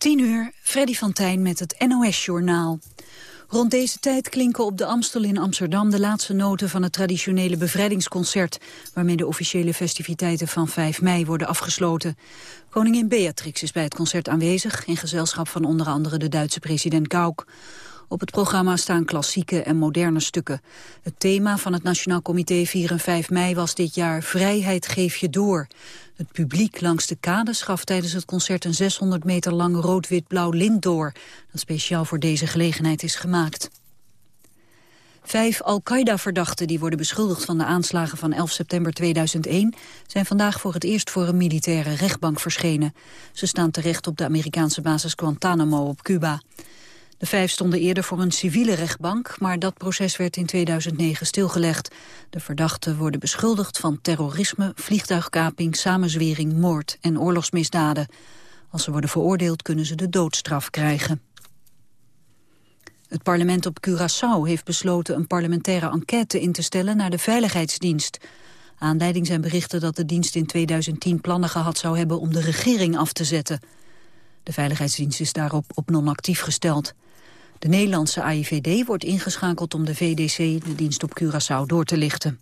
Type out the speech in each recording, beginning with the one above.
10 uur, Freddy van Tijn met het NOS-journaal. Rond deze tijd klinken op de Amstel in Amsterdam de laatste noten van het traditionele bevrijdingsconcert, waarmee de officiële festiviteiten van 5 mei worden afgesloten. Koningin Beatrix is bij het concert aanwezig, in gezelschap van onder andere de Duitse president Gauck. Op het programma staan klassieke en moderne stukken. Het thema van het Nationaal Comité 4 en 5 mei was dit jaar Vrijheid geef je door. Het publiek langs de kades gaf tijdens het concert een 600 meter lang rood-wit-blauw lint door, dat speciaal voor deze gelegenheid is gemaakt. Vijf Al-Qaeda-verdachten die worden beschuldigd van de aanslagen van 11 september 2001... zijn vandaag voor het eerst voor een militaire rechtbank verschenen. Ze staan terecht op de Amerikaanse basis Guantanamo op Cuba. De vijf stonden eerder voor een civiele rechtbank, maar dat proces werd in 2009 stilgelegd. De verdachten worden beschuldigd van terrorisme, vliegtuigkaping, samenzwering, moord en oorlogsmisdaden. Als ze worden veroordeeld kunnen ze de doodstraf krijgen. Het parlement op Curaçao heeft besloten een parlementaire enquête in te stellen naar de veiligheidsdienst. Aanleiding zijn berichten dat de dienst in 2010 plannen gehad zou hebben om de regering af te zetten. De veiligheidsdienst is daarop op non-actief gesteld. De Nederlandse AIVD wordt ingeschakeld om de VDC, de dienst op Curaçao, door te lichten.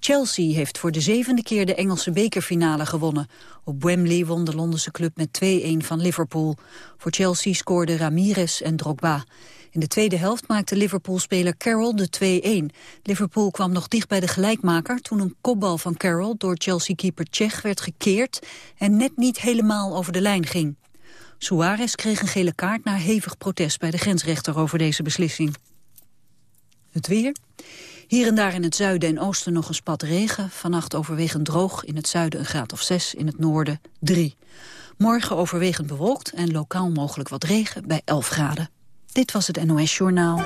Chelsea heeft voor de zevende keer de Engelse bekerfinale gewonnen. Op Wembley won de Londense club met 2-1 van Liverpool. Voor Chelsea scoorden Ramirez en Drogba. In de tweede helft maakte Liverpool-speler Carroll de 2-1. Liverpool kwam nog dicht bij de gelijkmaker... toen een kopbal van Carroll door Chelsea-keeper Tsjech werd gekeerd... en net niet helemaal over de lijn ging. Suarez kreeg een gele kaart na hevig protest bij de grensrechter over deze beslissing. Het weer. Hier en daar in het zuiden en oosten nog een spat regen. Vannacht overwegend droog, in het zuiden een graad of 6, in het noorden 3. Morgen overwegend bewolkt en lokaal mogelijk wat regen bij 11 graden. Dit was het NOS Journaal.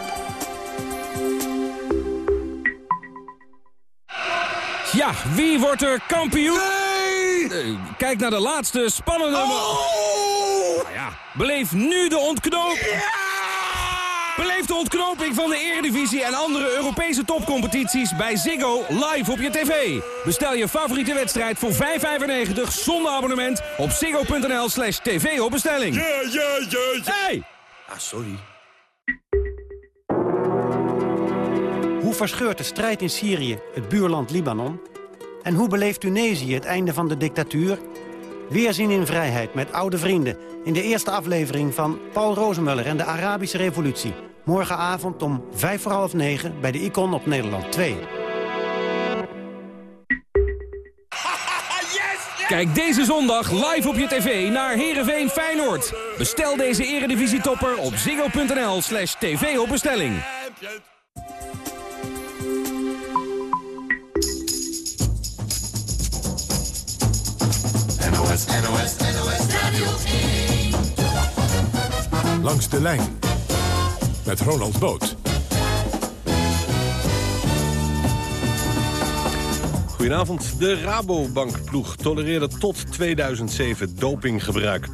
Ja, wie wordt er kampioen? Nee! Kijk naar de laatste spannende... Oh! Beleef nu de ontknoping. Ja! Beleef de ontknoping van de Eredivisie en andere Europese topcompetities bij Ziggo live op je tv. Bestel je favoriete wedstrijd voor 5,95 zonder abonnement op ziggo.nl slash tv op bestelling. Ja, ja, ja, ja. Hey! Ah, sorry. Hoe verscheurt de strijd in Syrië het buurland Libanon? En hoe beleeft Tunesië het einde van de dictatuur? Weerzien in vrijheid met oude vrienden in de eerste aflevering van Paul Rozemuller en de Arabische Revolutie. Morgenavond om vijf voor half negen bij de Icon op Nederland 2. Kijk deze zondag live op je tv naar Heerenveen Feyenoord. Bestel deze eredivisietopper op ziggo.nl slash tv op bestelling. NOS, NOS, NOS Radio 1. Langs de lijn met Ronald Boot. Goedenavond. De Rabobank-ploeg tolereerde tot 2007 dopinggebruik.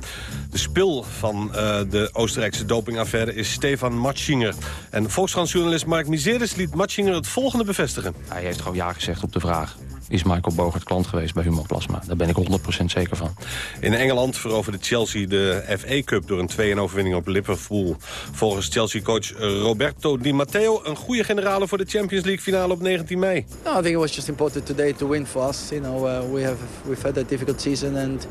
De spil van uh, de Oostenrijkse dopingaffaire is Stefan Matschinger. En Volkskrant-journalist Mark Miseris liet Matschinger het volgende bevestigen. Hij heeft gewoon ja gezegd op de vraag is Michael Bogert klant geweest bij Humorplasma. Daar ben ik 100% zeker van. In Engeland veroverde Chelsea de FA Cup door een 2-1 overwinning op Liverpool. Volgens Chelsea-coach Roberto Di Matteo een goede generale voor de Champions League finale op 19 mei. No, I think it was just important today to win for us. You know, uh, we have we've had a difficult season and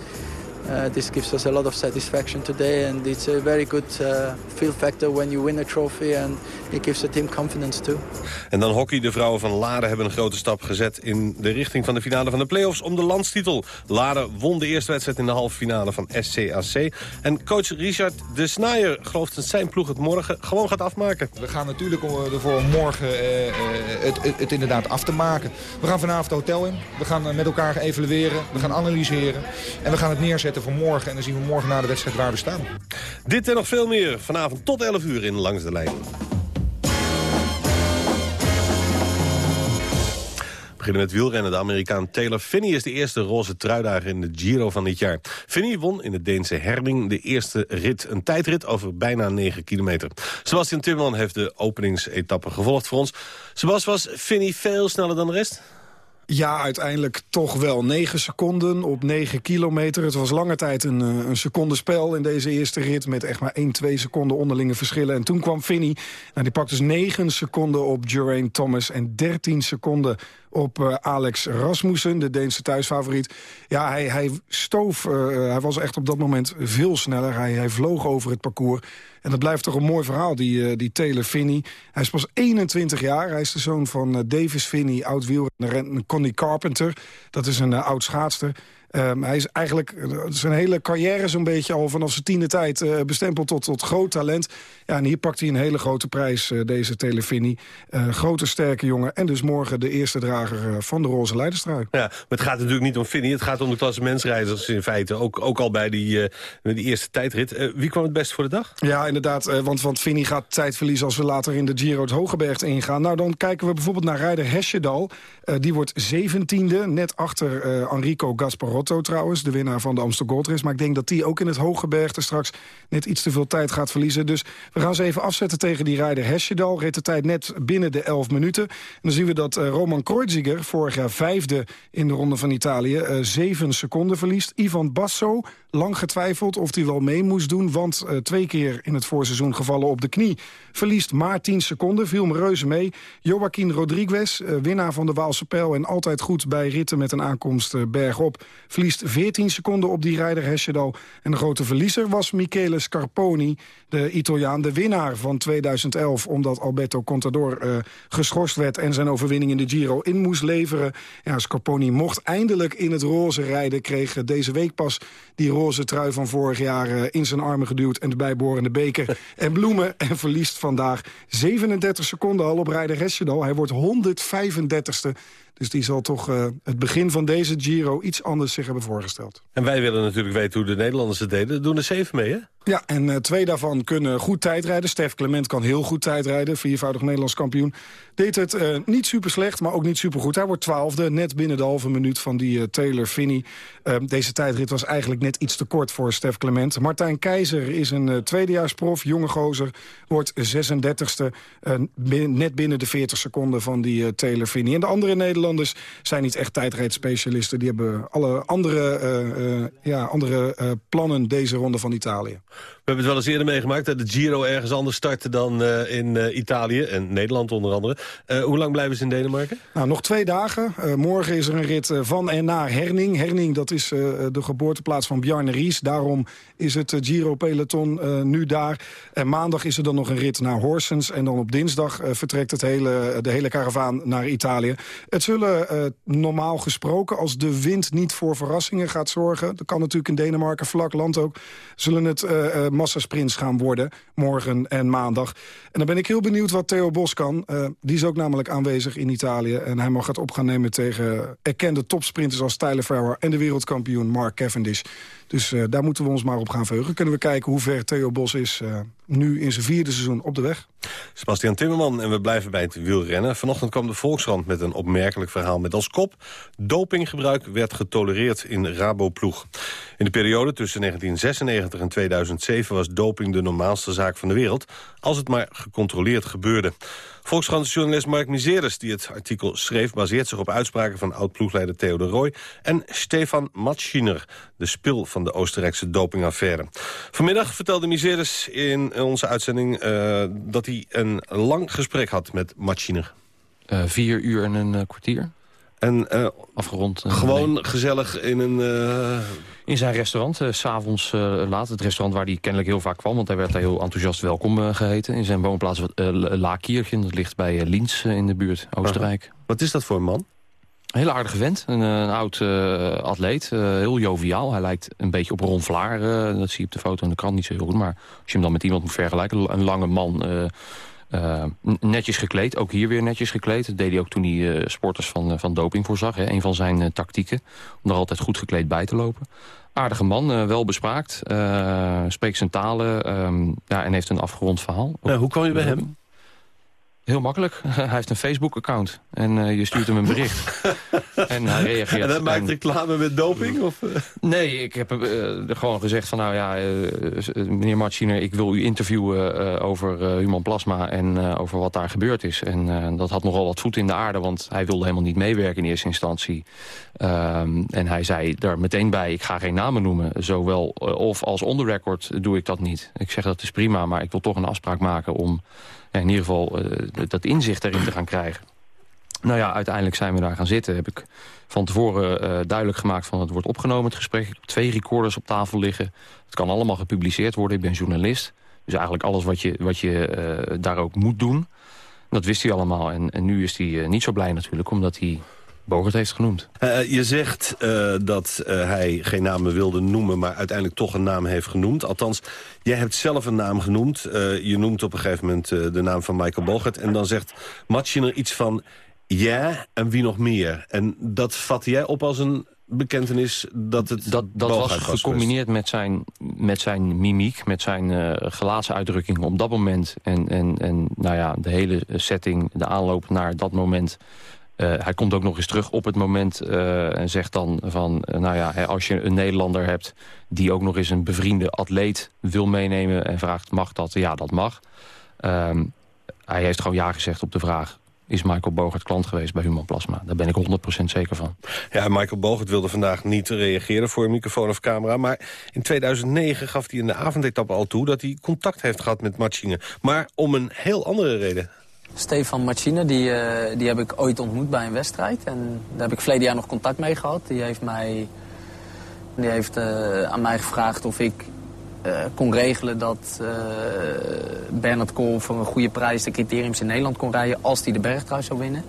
uh, this gives us a lot of satisfaction today, and it's a very good uh, feel factor when you win a trophy, and it gives the team confidence too. En dan hockey. De vrouwen van Laren hebben een grote stap gezet in de richting van de finale van de play-offs om de landstitel. Laren won de eerste wedstrijd in de halve finale van SCAC. En coach Richard de Snaaier gelooft dat zijn ploeg het morgen gewoon gaat afmaken. We gaan natuurlijk ervoor om morgen uh, het, het, het, inderdaad af te maken. We gaan vanavond het hotel in. We gaan met elkaar evalueren. We gaan analyseren. En we gaan het neerzetten voor morgen. En dan zien we morgen na de wedstrijd waar we staan. Dit en nog veel meer vanavond tot 11 uur in Langs de Lijn. We beginnen met wielrennen. De Amerikaan Taylor Finney is de eerste roze truidager in de Giro van dit jaar. Finney won in de Deense Herding de eerste rit. Een tijdrit over bijna 9 kilometer. Sebastian Timmerman heeft de openingsetappe gevolgd voor ons. Sebas, was Finney veel sneller dan de rest? Ja, uiteindelijk toch wel 9 seconden op 9 kilometer. Het was lange tijd een, eh, een secondenspel in deze eerste rit... met echt maar 1, 2 seconden onderlinge verschillen. En toen kwam Finney. Nou, die pakte dus 9 seconden op Geraint Thomas... en 13 seconden op uh, Alex Rasmussen, de Deense thuisfavoriet. Ja, hij, hij stoof, uh, hij was echt op dat moment veel sneller. Hij, hij vloog over het parcours. En dat blijft toch een mooi verhaal, die, uh, die Taylor Finney. Hij is pas 21 jaar. Hij is de zoon van Davis Finney, oud-wielrenner... en Connie Carpenter, dat is een oud schaatster... Um, hij is eigenlijk zijn hele carrière zo'n beetje al vanaf zijn tiende tijd uh, bestempeld tot, tot groot talent. Ja, en hier pakt hij een hele grote prijs, uh, deze Telefini. Uh, grote, sterke jongen. En dus morgen de eerste drager van de roze leiderstrui. Ja, maar het gaat natuurlijk niet om Finney. Het gaat om de klasse in feite. Ook, ook al bij die, die eerste tijdrit. wie kwam het best voor de dag? Ja, inderdaad. want, want Finney gaat tijd verliezen als we later in de Giro het Hogeberg ingaan. Nou, dan kijken we bijvoorbeeld naar rijder Hesjedal. die wordt zeventiende, net achter Enrico Gasparotto trouwens, de winnaar van de Amsterdam Gold Race. Maar ik denk dat die ook in het Hooggebergte straks net iets te veel tijd gaat verliezen. Dus we gaan ze even afzetten tegen die rijder Hesjedal. Reed de tijd net binnen de 11 minuten. En dan zien we dat uh, Roman Kreuziger, vorig jaar vijfde in de Ronde van Italië, uh, zeven seconden verliest. Ivan Basso, lang getwijfeld of hij wel mee moest doen, want uh, twee keer in het voorseizoen gevallen op de knie. Verliest maar 10 seconden, viel me reuze mee. Joaquin Rodriguez, winnaar van de Waalse Pijl en altijd goed bij ritten met een aankomst bergop verliest 14 seconden op die rijder Hesjedal. En de grote verliezer was Michele Scarponi, de Italiaan, de winnaar van 2011... omdat Alberto Contador uh, geschorst werd en zijn overwinning in de Giro in moest leveren. Ja, Scarponi mocht eindelijk in het roze rijden, kreeg deze week pas die roze trui van vorig jaar uh, in zijn armen geduwd... en de bijbehorende beker en bloemen en verliest vandaag 37 seconden al op rijder Hesjedal. Hij wordt 135ste dus die zal toch uh, het begin van deze Giro iets anders zich hebben voorgesteld. En wij willen natuurlijk weten hoe de Nederlanders het deden. Doen er zeven mee, hè? Ja, en uh, twee daarvan kunnen goed tijdrijden. Stef Clement kan heel goed tijdrijden, viervoudig Nederlands kampioen. Deed het uh, niet super slecht, maar ook niet super goed. Hij wordt twaalfde, net binnen de halve minuut van die uh, Taylor Finney. deze tijdrit was eigenlijk net iets te kort voor Stef Clement. Martijn Keizer is een tweedejaarsprof, jonge gozer. Wordt 36e, bin net binnen de 40 seconden van die Taylor Finney. En de andere Nederlanders zijn niet echt tijdrijdsspecialisten. Die hebben alle andere, ja, andere plannen deze ronde van Italië. We hebben het wel eens eerder meegemaakt dat de Giro ergens anders startte dan uh, in uh, Italië. En Nederland onder andere. Uh, hoe lang blijven ze in Denemarken? Nou, nog twee dagen. morgen is er een rit van en naar Herning. Herning, dat is de geboorteplaats van Bjarne Ries. Daarom is het Giro-peloton nu daar. En maandag is er dan nog een rit naar Horsens. En dan op dinsdag vertrekt het hele, de hele karavaan naar Italië. Het zullen normaal gesproken, als de wind niet voor verrassingen gaat zorgen... dat kan natuurlijk in Denemarken, vlak land ook... zullen het uh, massasprints gaan worden. Morgen en maandag. En dan ben ik heel benieuwd wat Theo Bos kan. Uh, die is ook namelijk aanwezig in Italië. En hij mag het op gaan nemen tegen erkende topsprinters als Tyler Farrar... en de wereldkampioen Mark Cavendish. Dus uh, daar moeten we ons maar op gaan veugen. Kunnen we kijken hoe ver Theo Bos is uh, nu in zijn vierde seizoen op de weg. Sebastian Timmerman en we blijven bij het wielrennen. Vanochtend kwam de Volkskrant met een opmerkelijk verhaal met als kop... dopinggebruik werd getolereerd in Raboploeg. In de periode tussen 1996 en 2007 was doping de normaalste zaak van de wereld... als het maar gecontroleerd gebeurde. Volkskrant-journalist Mark Miseres, die het artikel schreef... baseert zich op uitspraken van oud-ploegleider Theodor Roy... en Stefan Matschiner, de spil van de Oostenrijkse dopingaffaire. Vanmiddag vertelde Miseres in onze uitzending... Uh, dat hij een lang gesprek had met Matschiner. Uh, vier uur en een uh, kwartier. En uh, afgerond. gewoon nee. gezellig in een... Uh... In zijn restaurant, s'avonds laat. Het restaurant waar hij kennelijk heel vaak kwam. Want hij werd daar heel enthousiast welkom geheten. In zijn woonplaats Laakierchen. Dat ligt bij Linz in de buurt, Oostenrijk. -huh. Wat is dat voor een man? Een hele aardige vent. Een, een oud atleet. heel joviaal. Hij lijkt een beetje op Ron Vlaar. dat zie je op de foto in de krant niet zo heel goed. Maar als je hem dan met iemand moet vergelijken. Een lange man... Uh, netjes gekleed, ook hier weer netjes gekleed. Dat deed hij ook toen hij uh, sporters van, uh, van doping voorzag. Hè. Een van zijn tactieken, om er altijd goed gekleed bij te lopen. Aardige man, wel bespraakt, spreekt zijn talen um, ja, en heeft een afgerond verhaal. hoe kwam je bij hem? Heel makkelijk. Hij heeft een Facebook-account. En uh, je stuurt hem een bericht. en hij reageert. En hij maakt reclame met doping? Of? Nee, ik heb uh, gewoon gezegd van... nou ja, uh, meneer Martiner, ik wil u interviewen over human plasma... en over wat daar gebeurd is. En dat had nogal wat voet in de aarde... want hij wilde helemaal niet meewerken in eerste instantie. Um, en hij zei daar meteen bij, ik ga geen namen noemen. Zowel of als on the record doe ik dat niet. Ik zeg dat is prima, maar ik wil toch een afspraak maken... om in ieder geval dat inzicht erin te gaan krijgen. Nou ja, uiteindelijk zijn we daar gaan zitten. Heb ik van tevoren uh, duidelijk gemaakt van het wordt opgenomen, het gesprek. Twee recorders op tafel liggen. Het kan allemaal gepubliceerd worden. Ik ben journalist. Dus eigenlijk alles wat je, wat je uh, daar ook moet doen. Dat wist hij allemaal. En, en nu is hij niet zo blij natuurlijk, omdat hij Bogert heeft genoemd. Uh, je zegt uh, dat uh, hij geen namen wilde noemen... maar uiteindelijk toch een naam heeft genoemd. Althans, jij hebt zelf een naam genoemd. je noemt op een gegeven moment de naam van Michael Bogert... en dan zegt er iets van... ja, en wie nog meer? En dat vat jij op als een bekentenis dat het Dat, dat was gecombineerd met zijn, met zijn mimiek, met zijn uh, gelaatsuitdrukking op dat moment. En, en, en nou ja, de hele setting, de aanloop naar dat moment... Uh, hij komt ook nog eens terug op het moment uh, en zegt dan van... Uh, nou ja, als je een Nederlander hebt die ook nog eens een bevriende atleet wil meenemen... en vraagt, mag dat? Ja, dat mag. Um, hij heeft gewoon ja gezegd op de vraag... is Michael Bogert klant geweest bij Human Plasma? Daar ben ik 100% zeker van. Ja, Michael Bogert wilde vandaag niet reageren voor een microfoon of camera... maar in 2009 gaf hij in de avondetappe al toe... dat hij contact heeft gehad met Matchingen. Maar om een heel andere reden. Stefan Machine, die, uh, die heb ik ooit ontmoet bij een wedstrijd. En daar heb ik verleden jaar nog contact mee gehad. Die heeft, mij, die heeft uh, aan mij gevraagd of ik uh, kon regelen dat Bernard Kool voor een goede prijs de criteriums in Nederland kon rijden als hij de bergtrui zou winnen.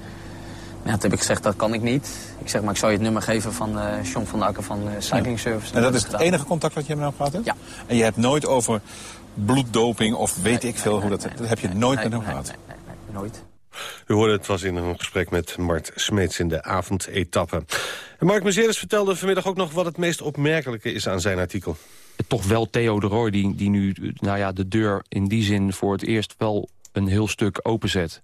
Ja, toen heb ik gezegd, dat kan ik niet. Ik zeg, maar ik zal je het nummer geven van John van der Akker van Cycling Service. En dat is het enige contact wat je met hem gehad hebt? Ja. En je hebt nooit over bloeddoping of weet nee, ik veel nee, hoe dat... Nee, dat heb je nooit met hem gehad? Nooit. U hoorde het was in een gesprek met Mart Smeets in de avondetappe. En Mark Mercedes vertelde vanmiddag ook nog wat het meest opmerkelijke is aan zijn artikel. Toch wel Theo de Roy die, die nu nou ja, de deur in die zin voor het eerst wel een heel stuk openzet.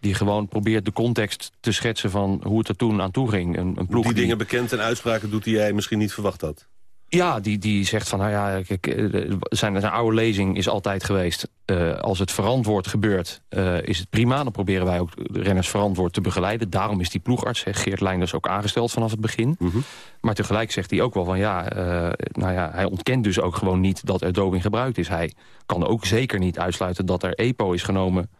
Die gewoon probeert de context te schetsen van hoe het er toen aan toe ging. Een, een ploeg die, die dingen bekend en uitspraken doet die jij misschien niet verwacht had. Ja, die, die zegt van, nou ja, kijk, eh, zijn, zijn oude lezing is altijd geweest. Uh, als het verantwoord gebeurt, uh, is het prima. Dan proberen wij ook de renners verantwoord te begeleiden. Daarom is die ploegarts, Geert Leinders, ook aangesteld vanaf het begin. Mm -hmm. Maar tegelijk zegt hij ook wel van, ja, uh, nou ja, hij ontkent dus ook gewoon niet dat er doping gebruikt is. Hij kan ook zeker niet uitsluiten dat er EPO is genomen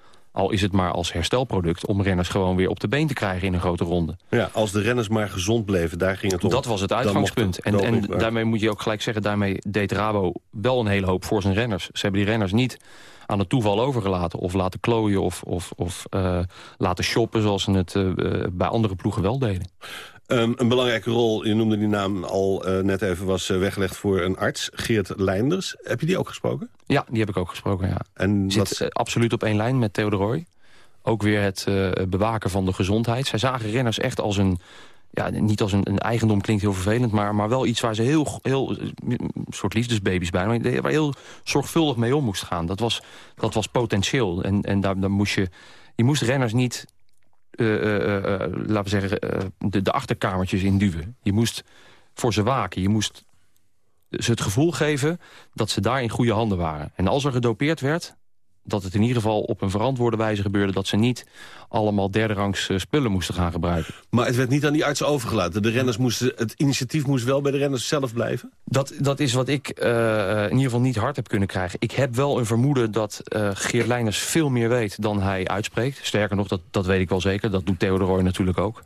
al is het maar als herstelproduct... om renners gewoon weer op de been te krijgen in een grote ronde. Ja, als de renners maar gezond bleven, daar ging het om. Dat was het uitgangspunt. En, en daarmee moet je ook gelijk zeggen... daarmee deed Rabo wel een hele hoop voor zijn renners. Ze hebben die renners niet aan het toeval overgelaten... of laten klooien of, of, of uh, laten shoppen... zoals ze het uh, bij andere ploegen wel deden. Um, een belangrijke rol, je noemde die naam al uh, net even, was uh, weggelegd voor een arts, Geert Leinders. Heb je die ook gesproken? Ja, die heb ik ook gesproken, ja. En Zit uh, absoluut op één lijn met Theodor Ook weer het bewaken van de gezondheid. Zij zagen renners echt als een, ja, niet als een, een, eigendom klinkt heel vervelend... maar, maar wel iets waar ze heel, heel een soort liefdesbabies bijna... waar heel zorgvuldig mee om moest gaan. Dat was, dat was potentieel. En, en daar, daar moest je, je moest renners niet uh, uh, uh, laten we zeggen, de, de achterkamertjes induwen. Je moest voor ze waken. Je moest ze het gevoel geven dat ze daar in goede handen waren. En als er gedopeerd werd, dat het in ieder geval op een verantwoorde wijze gebeurde... dat ze niet allemaal derderangs uh, spullen moesten gaan gebruiken. Maar het werd niet aan die artsen overgelaten. De renners moesten, het initiatief moest wel bij de renners zelf blijven? Dat, dat is wat ik uh, in ieder geval niet hard heb kunnen krijgen. Ik heb wel een vermoeden dat uh, Geert veel meer weet dan hij uitspreekt. Sterker nog, dat, dat weet ik wel zeker. Dat doet Theodor natuurlijk ook.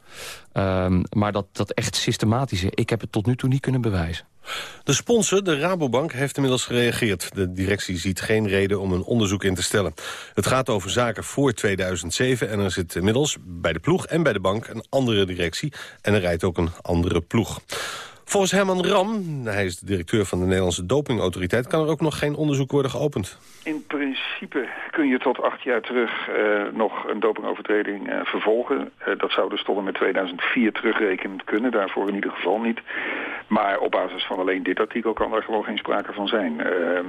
Um, maar dat, dat echt systematische, ik heb het tot nu toe niet kunnen bewijzen. De sponsor, de Rabobank, heeft inmiddels gereageerd. De directie ziet geen reden om een onderzoek in te stellen. Het gaat over zaken voor 2007 en er zit inmiddels bij de ploeg en bij de bank een andere directie. En er rijdt ook een andere ploeg. Volgens Herman Ram, hij is de directeur van de Nederlandse dopingautoriteit... kan er ook nog geen onderzoek worden geopend. In principe kun je tot acht jaar terug uh, nog een dopingovertreding uh, vervolgen. Uh, dat zou dus tot en met 2004 terugrekend kunnen, daarvoor in ieder geval niet. Maar op basis van alleen dit artikel kan er gewoon geen sprake van zijn. Ehm,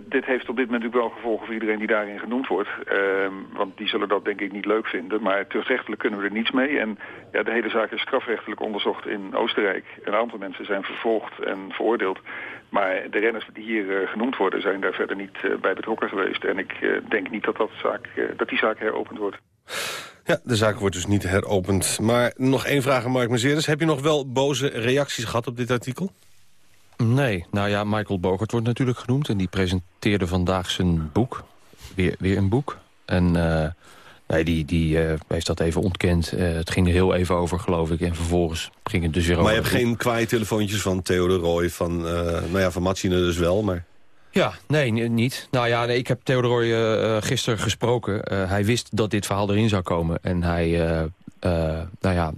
dit heeft op dit moment natuurlijk wel gevolgen voor iedereen die daarin genoemd wordt. Ehm, want die zullen dat denk ik niet leuk vinden. Maar terugrechtelijk kunnen we er niets mee. En ja, de hele zaak is strafrechtelijk onderzocht in Oostenrijk. Een aantal mensen zijn vervolgd en veroordeeld. Maar de renners die hier uh, genoemd worden zijn daar verder niet uh, bij betrokken geweest. En ik uh, denk niet dat, dat, zaak, dat die zaak heropend wordt. Ja, de zaak wordt dus niet heropend. Maar nog één vraag aan Mark Mercedes. Heb je nog wel boze reacties gehad op dit artikel? Nee, nou ja, Michael Bogert wordt natuurlijk genoemd... en die presenteerde vandaag zijn boek. Weer, weer een boek. En uh, nee, die, die uh, heeft dat even ontkend. Uh, het ging er heel even over, geloof ik. En vervolgens ging het dus weer maar over... Maar je hebt geen kwaaie telefoontjes van Theodor Roy, van, nou ja, van Matsine dus wel, maar... Ja, nee, niet. Nou ja, nee, ik heb Theodor uh, gisteren gesproken. Uh, hij wist dat dit verhaal erin zou komen. En hij nou ja,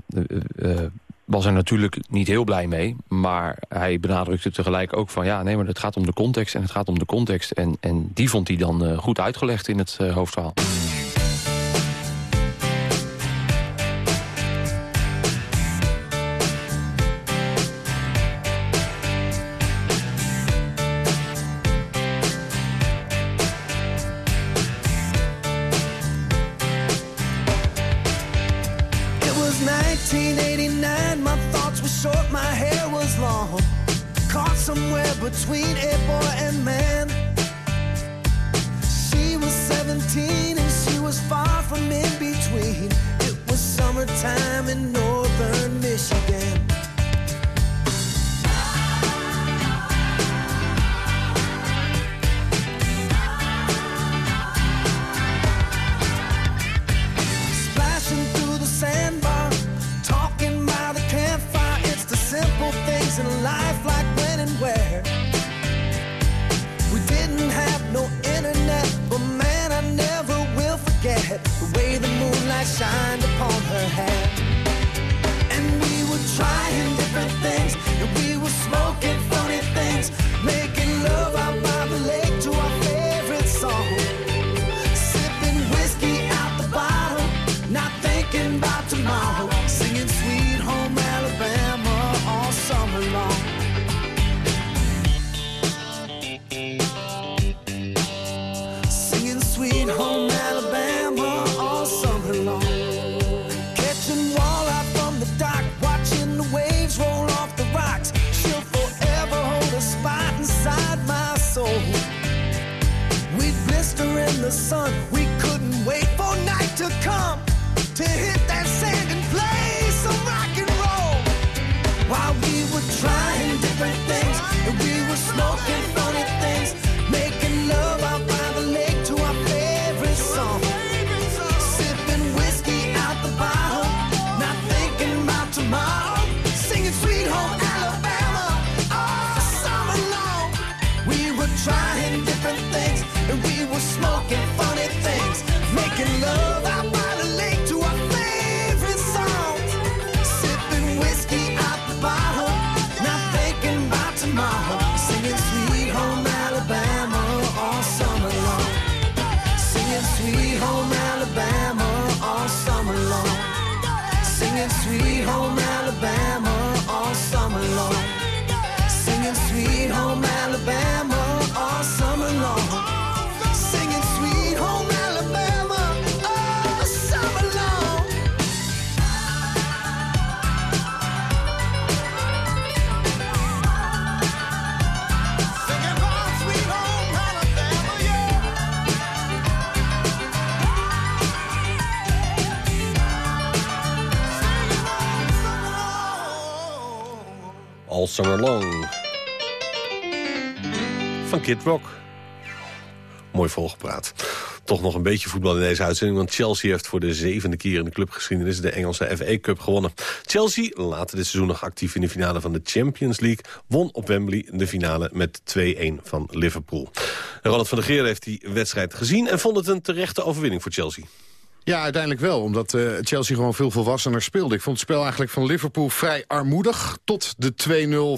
was er natuurlijk niet heel blij mee. Maar hij benadrukte tegelijk ook van... ja, nee, maar het gaat om de context en het gaat om de context. En, en die vond hij dan goed uitgelegd in het hoofdverhaal. Thinking about tomorrow, singing Sweet Home Alabama all summer long. Singing Sweet home Alabama all summer long. Catching walleye from the dock, watching the waves roll off the rocks. She'll forever hold a spot inside my soul. We'd blister in the sun, Van Kid Rock. Mooi volgepraat. Toch nog een beetje voetbal in deze uitzending... want Chelsea heeft voor de zevende keer in de clubgeschiedenis... de Engelse FA Cup gewonnen. Chelsea, later dit seizoen nog actief in de finale van de Champions League... won op Wembley de finale met 2-1 van Liverpool. Ronald van der Geer heeft die wedstrijd gezien... en vond het een terechte overwinning voor Chelsea. Ja, uiteindelijk wel. Omdat uh, Chelsea gewoon veel volwassener speelde. Ik vond het spel eigenlijk van Liverpool vrij armoedig. Tot de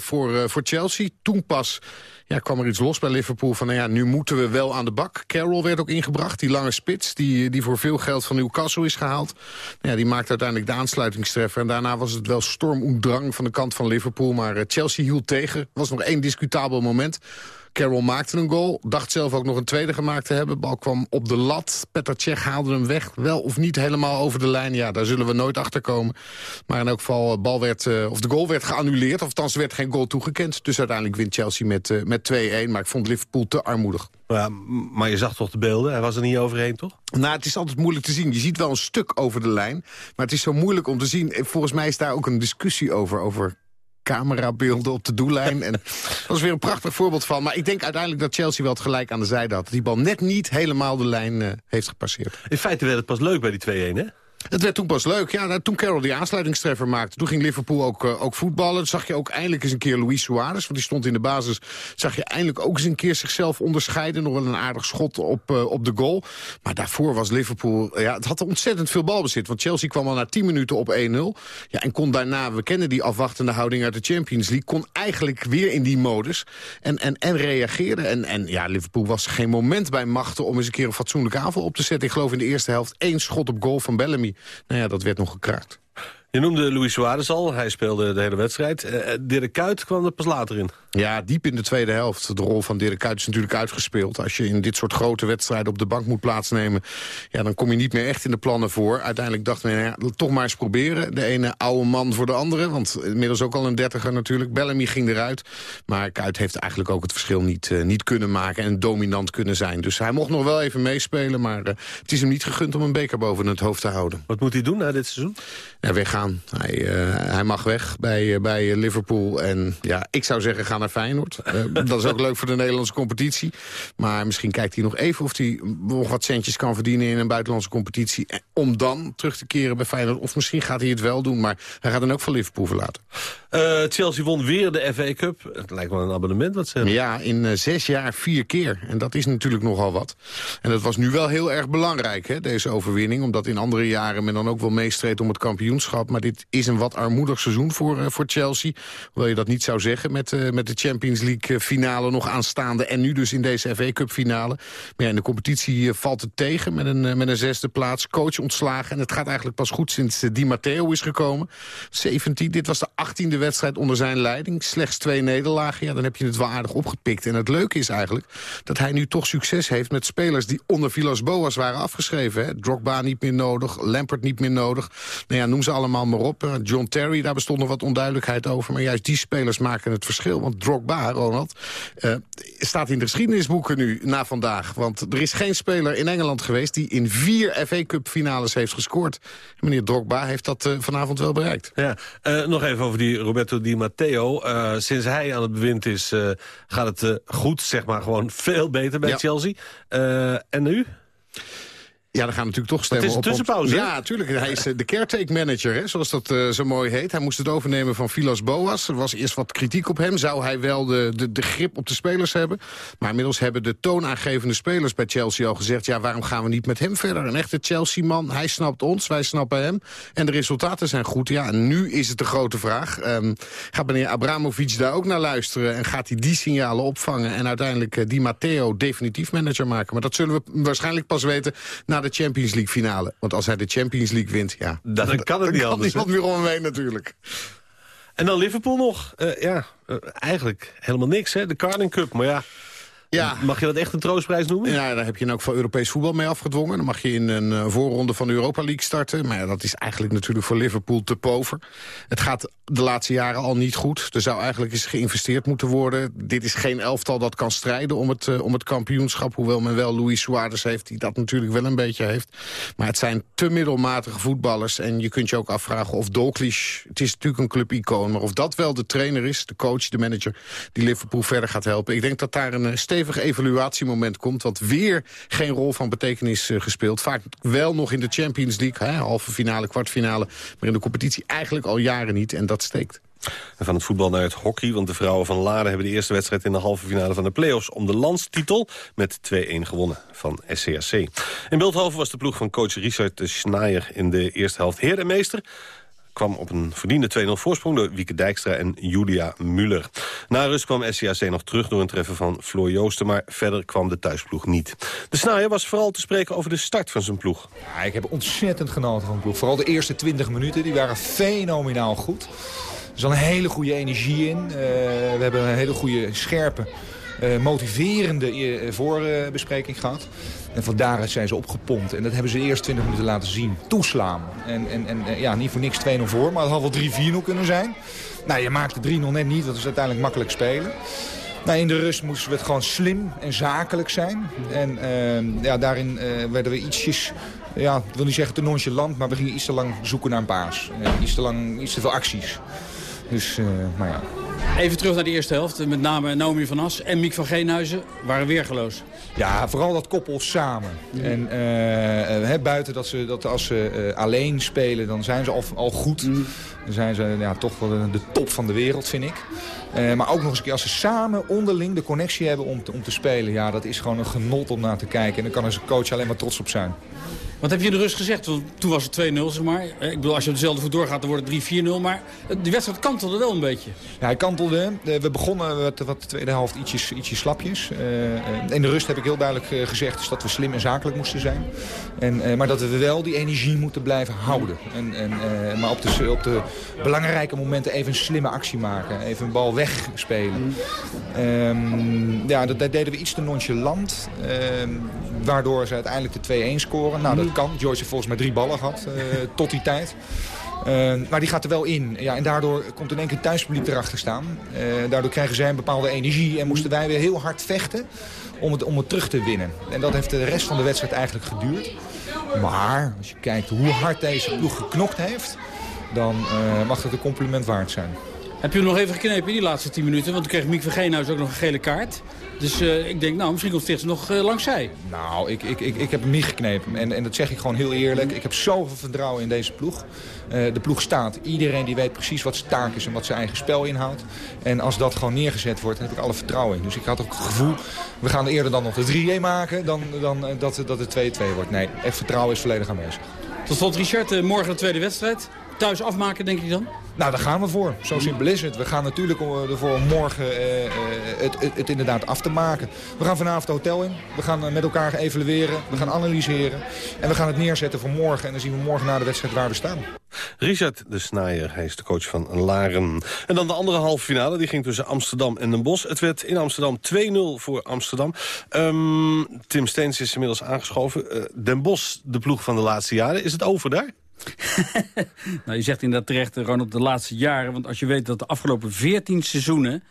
2-0 voor, uh, voor Chelsea. Toen pas ja, kwam er iets los bij Liverpool van... Nou ja, nu moeten we wel aan de bak. Carroll werd ook ingebracht, die lange spits... die, die voor veel geld van Newcastle is gehaald. Nou ja, die maakte uiteindelijk de aansluitingstreffer. En daarna was het wel storm en drang van de kant van Liverpool. Maar uh, Chelsea hield tegen. was nog één discutabel moment... Carroll maakte een goal. Dacht zelf ook nog een tweede gemaakt te hebben. Bal kwam op de lat. Petr Cech haalde hem weg. Wel of niet helemaal over de lijn. Ja, daar zullen we nooit achter komen. Maar in elk geval, bal werd, uh, of de goal werd geannuleerd. Of althans, er werd geen goal toegekend. Dus uiteindelijk wint Chelsea met, uh, met 2-1. Maar ik vond Liverpool te armoedig. Ja, maar je zag toch de beelden? Hij was er niet overheen, toch? Nou, het is altijd moeilijk te zien. Je ziet wel een stuk over de lijn. Maar het is zo moeilijk om te zien. Volgens mij is daar ook een discussie over. Over camerabeelden op de doellijn. en dat is weer een prachtig voorbeeld van. Maar ik denk uiteindelijk dat Chelsea wel het gelijk aan de zijde had. Die bal net niet helemaal de lijn uh, heeft gepasseerd. In feite werd het pas leuk bij die 2-1, hè? Het werd toen pas leuk. Ja, nou, toen Carroll die aansluitingstreffer maakte, toen ging Liverpool ook, uh, ook voetballen. Zag je ook eindelijk eens een keer Luis Suarez, want die stond in de basis. Zag je eindelijk ook eens een keer zichzelf onderscheiden. Nog wel een aardig schot op, uh, op de goal. Maar daarvoor was Liverpool, ja, het had ontzettend veel balbezit. Want Chelsea kwam al na 10 minuten op 1-0. Ja, en kon daarna, we kennen die afwachtende houding uit de Champions League, kon eigenlijk weer in die modus. En, en, en reageerde. En, en ja, Liverpool was geen moment bij machten om eens een keer een fatsoenlijke aanval op te zetten. Ik geloof in de eerste helft één schot op goal van Bellamy. Nou ja, dat werd nog gekraakt. Je noemde Luis Suarez al, hij speelde de hele wedstrijd. Uh, Dirk Kuyt kwam er pas later in. Ja, diep in de tweede helft. De rol van Dirk Kuyt is natuurlijk uitgespeeld. Als je in dit soort grote wedstrijden op de bank moet plaatsnemen... Ja, dan kom je niet meer echt in de plannen voor. Uiteindelijk dacht men, ja, toch maar eens proberen. De ene oude man voor de andere, want inmiddels ook al een dertiger natuurlijk. Bellamy ging eruit, maar Kuyt heeft eigenlijk ook het verschil niet, uh, niet kunnen maken... en dominant kunnen zijn. Dus hij mocht nog wel even meespelen, maar uh, het is hem niet gegund om een beker boven het hoofd te houden. Wat moet hij doen na dit seizoen? Ja, Hij, uh, hij mag weg bij, uh, bij Liverpool. En ja, ik zou zeggen, ga naar Feyenoord. Dat is ook leuk voor de Nederlandse competitie. Maar misschien kijkt hij nog even of hij nog wat centjes kan verdienen... in een buitenlandse competitie. Om dan terug te keren bij Feyenoord. Of misschien gaat hij het wel doen. Maar hij gaat dan ook van Liverpool verlaten. Chelsea won weer de FA Cup. Het lijkt wel een abonnement wat ze hebben. Ja, in zes jaar vier keer. En dat is natuurlijk nogal wat. En dat was nu wel heel erg belangrijk, hè, deze overwinning. Omdat in andere jaren men dan ook wel meestreed om het kampioenschap maar dit is een wat armoedig seizoen voor, uh, voor Chelsea. Hoewel je dat niet zou zeggen met, met de Champions League finale nog aanstaande... en nu dus in deze FA Cup finale. Maar ja, in de competitie valt het tegen met een, met een zesde plaats. Coach ontslagen en het gaat eigenlijk pas goed sinds Di Matteo is gekomen. 17, dit was de 18e wedstrijd onder zijn leiding. Slechts twee nederlagen, ja, dan heb je het wel aardig opgepikt. En het leuke is eigenlijk dat hij nu toch succes heeft... met spelers die onder Villas-Boas waren afgeschreven. Hè? Drogba niet meer nodig, Lampert niet meer nodig. Nou ja, noem ze allemaal maar op. John Terry, daar bestond nog wat onduidelijkheid over. Maar juist die spelers maken het verschil. Want Drogba, Ronald, uh, staat in de geschiedenisboeken nu na vandaag. Want er is geen speler in Engeland geweest... die in vier FA Cup finales heeft gescoord. Meneer Drogba heeft dat uh, vanavond wel bereikt. Ja, uh, nog even over die Roberto Di Matteo. sinds hij aan het bewind is, gaat het goed. Zeg maar gewoon veel beter bij ja. Chelsea. en nu? Ja, dan gaan natuurlijk toch stemmen op... Het is een tussenpauze. Ja, natuurlijk. Hij is de caretaker manager, hè, zoals dat uh, zo mooi heet. Hij moest het overnemen van Vilas Boas. Er was eerst wat kritiek op hem. Zou hij wel de, de, de grip op de spelers hebben? Maar inmiddels hebben de toonaangevende spelers bij Chelsea al gezegd... ja, waarom gaan we niet met hem verder? Een echte Chelsea-man. Hij snapt ons, wij snappen hem. En de resultaten zijn goed. Ja, en nu is het de grote vraag. Um, gaat meneer Abramovic daar ook naar luisteren? En gaat hij die signalen opvangen? En uiteindelijk uh, Di Matteo definitief manager maken? Maar dat zullen we waarschijnlijk pas weten... na de Champions League finale. Want als hij de Champions League wint, ja... Dan, dan kan het dan niet kan anders. niemand meer om hem heen natuurlijk. En dan Liverpool nog. Uh, ja, uh, eigenlijk helemaal niks, hè. De Carling Cup, maar ja... Ja. Mag je dat echt een troostprijs noemen? Ja, daar heb je ook voor Europees voetbal mee afgedwongen. Dan mag je in een uh, voorronde van de Europa League starten. Maar ja, dat is eigenlijk natuurlijk voor Liverpool te pover. Het gaat de laatste jaren al niet goed. Er zou eigenlijk eens geïnvesteerd moeten worden. Dit is geen elftal dat kan strijden om het, uh, om het kampioenschap. Hoewel men wel Luis Suarez heeft, die dat natuurlijk wel een beetje heeft. Maar het zijn te middelmatige voetballers. En je kunt je ook afvragen of Dalglish... Het is natuurlijk een clubicoon, maar of dat wel de trainer is... de coach, de manager, die Liverpool verder gaat helpen. Ik denk dat daar een stevig evaluatiemoment komt... wat weer geen rol van betekenis uh, gespeeld. Vaak wel nog in de Champions League, hè, halve finale, kwartfinale... maar in de competitie eigenlijk al jaren niet en dat steekt. En van het voetbal naar het hockey, want de vrouwen van Laren... hebben de eerste wedstrijd in de halve finale van de play-offs... om de landstitel met 2-1 gewonnen van SCAC. In Beeldhoven was de ploeg van coach Richard Schneier... in de eerste helft heer en meester kwam op een verdiende 2-0 voorsprong door Wieke Dijkstra en Julia Muller. Na rust kwam SCAC nog terug door een treffen van Floor Joosten... maar verder kwam de thuisploeg niet. De Snaaier was vooral te spreken over de start van zijn ploeg. Ja, ik heb ontzettend genoten van de ploeg. Vooral de eerste 20 minuten, die waren fenomenaal goed. Er zat een hele goede energie in. Uh, we hebben een hele goede, scherpe, motiverende uh, voorbespreking gehad. En van daaruit zijn ze opgepompt. En dat hebben ze de eerste 20 minuten laten zien. Toeslaan. En, en, en ja, niet voor niks 2-0 voor, maar het had wel 3-4-0 kunnen zijn. Nou, je maakte 3-0 net niet, dat is uiteindelijk makkelijk spelen. Nou, in de rust moesten we het gewoon slim en zakelijk zijn. En ja, daarin werden we ietsjes, ja, ik wil niet zeggen te nonchalant... maar we gingen iets te lang zoeken naar een paas. Uh, iets te lang, iets te veel acties. Dus, maar ja. Even terug naar de eerste helft. Met name Naomi van As en Miek van Geenhuizen waren weergeloos. Ja, vooral dat koppel samen. Mm. En uh, he, buiten dat ze dat als ze uh, alleen spelen, dan zijn ze al, al goed. Mm. Dan zijn ze ja, toch wel de, top van de wereld, vind ik. Uh, maar ook nog eens een keer als ze samen onderling de connectie hebben om te, om te spelen. Ja, dat is gewoon een genot om naar te kijken. En daar kan een coach alleen maar trots op zijn. Wat heb je in de rust gezegd? Toen was het 2-0, zeg maar. Ik bedoel, als je op dezelfde voet doorgaat, dan wordt het 3-4-0. Maar de wedstrijd kantelde wel een beetje. Ja, hij kantelde. We begonnen wat, wat de tweede helft ietsjes, ietsjes slapjes. In de rust heb ik heel duidelijk gezegd dat we slim en zakelijk moesten zijn. En, maar dat we wel die energie moeten blijven houden. En, en, maar op de, op de belangrijke momenten even een slimme actie maken. Even een bal wegspelen. Um, ja, dat, deden we iets te nonchalant. waardoor ze uiteindelijk de 2-1 scoren. Nou, dat kan. Joyce heeft volgens mij drie ballen gehad uh, tot die tijd. Uh, maar die gaat er wel in. Ja, en daardoor komt in één keer het thuispubliek erachter staan. Uh, daardoor krijgen zij een bepaalde energie. En moesten wij weer heel hard vechten om het, om het terug te winnen. En dat heeft de rest van de wedstrijd eigenlijk geduurd. Maar als je kijkt hoe hard deze ploeg geknokt heeft... dan mag het een compliment waard zijn. Heb je hem nog even geknepen in die laatste 10 minuten? Want toen kreeg Miek van Geenhuis ook nog een gele kaart. Dus uh, ik denk, nou, misschien komt Stichts nog uh, langs zij. Nou, ik, ik, ik, ik heb hem niet geknepen. En, en dat zeg ik gewoon heel eerlijk. Ik heb zoveel vertrouwen in deze ploeg. Uh, de ploeg staat. Iedereen die weet precies wat zijn taak is en wat zijn eigen spel inhoudt. En als dat gewoon neergezet wordt, dan heb ik alle vertrouwen in. Dus ik had ook het gevoel, we gaan eerder dan nog de 3-1 maken... dan, dan dat, dat het 2-2 wordt. Nee, echt vertrouwen is volledig aanwezig. Tot slot, Richard, morgen de tweede wedstrijd. Thuis afmaken, denk ik dan? Nou, daar gaan we voor. Zo simpel is het. We gaan natuurlijk ervoor om morgen uh, het, het, het, inderdaad af te maken. We gaan vanavond het hotel in. We gaan met elkaar evalueren. We gaan analyseren. En we gaan het neerzetten voor morgen. En dan zien we morgen na de wedstrijd waar we staan. Richard de Snaaier, hij is de coach van Laren. En dan de andere halve finale, die ging tussen Amsterdam en Den Bosch. Het werd in Amsterdam 2-0 voor Amsterdam. Um, Tim Steens is inmiddels aangeschoven. Uh, Den Bosch, de ploeg van de laatste jaren. Is het over daar? nou, je zegt inderdaad terecht, Ronald, de laatste jaren. Want als je weet dat de afgelopen 14 seizoenen...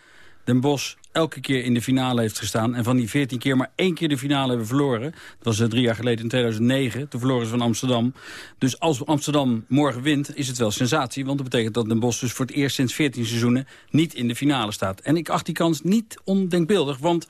Den Bosch elke keer in de finale heeft gestaan. En van die 14 keer maar één keer de finale hebben verloren. Dat was uh, drie jaar geleden in 2009. Toen verloren van Amsterdam. Dus als Amsterdam morgen wint, is het wel sensatie. Want dat betekent dat Den Bosch dus voor het eerst sinds 14 seizoenen... niet in de finale staat. En ik acht die kans niet ondenkbeeldig. Want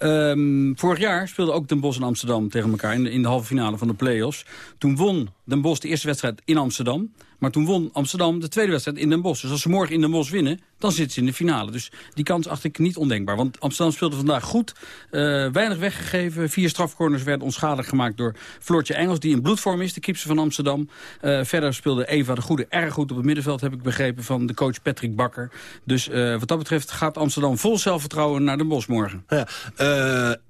um, vorig jaar speelden ook Den Bosch en Amsterdam tegen elkaar... in de, in de halve finale van de play-offs. Toen won Den Bosch de eerste wedstrijd in Amsterdam... Maar toen won Amsterdam de tweede wedstrijd in Den Bosch. Dus als ze morgen in Den Bosch winnen, dan zitten ze in de finale. Dus die kans acht ik niet ondenkbaar. Want Amsterdam speelde vandaag goed. Uh, weinig weggegeven. Vier strafcorners werden onschadelijk gemaakt door Floortje Engels... die in bloedvorm is, de keeper van Amsterdam. Uh, verder speelde Eva de Goede erg goed op het middenveld... heb ik begrepen van de coach Patrick Bakker. Dus uh, wat dat betreft gaat Amsterdam vol zelfvertrouwen naar Den Bosch morgen. Ja,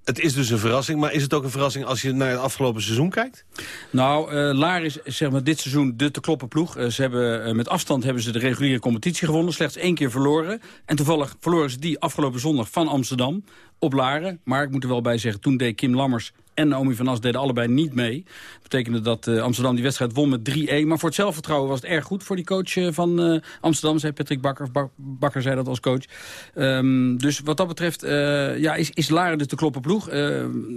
het is dus een verrassing. Maar is het ook een verrassing als je naar het afgelopen seizoen kijkt? Nou, Laar is zeg maar, dit seizoen de te kloppen ploeg. ze hebben, met afstand hebben ze de reguliere competitie gewonnen. Slechts één keer verloren. En toevallig verloren ze die afgelopen zondag van Amsterdam op Laren. Maar ik moet er wel bij zeggen, toen deed Kim Lammers en Naomi van As deden allebei niet mee. Dat betekende dat uh, Amsterdam die wedstrijd won met 3-1. Maar voor het zelfvertrouwen was het erg goed voor die coach uh, van uh, Amsterdam. Zei Patrick Bakker, Bak Bakker zei dat als coach. Um, dus wat dat betreft ja, is, is Laren dus de kloppen ploeg.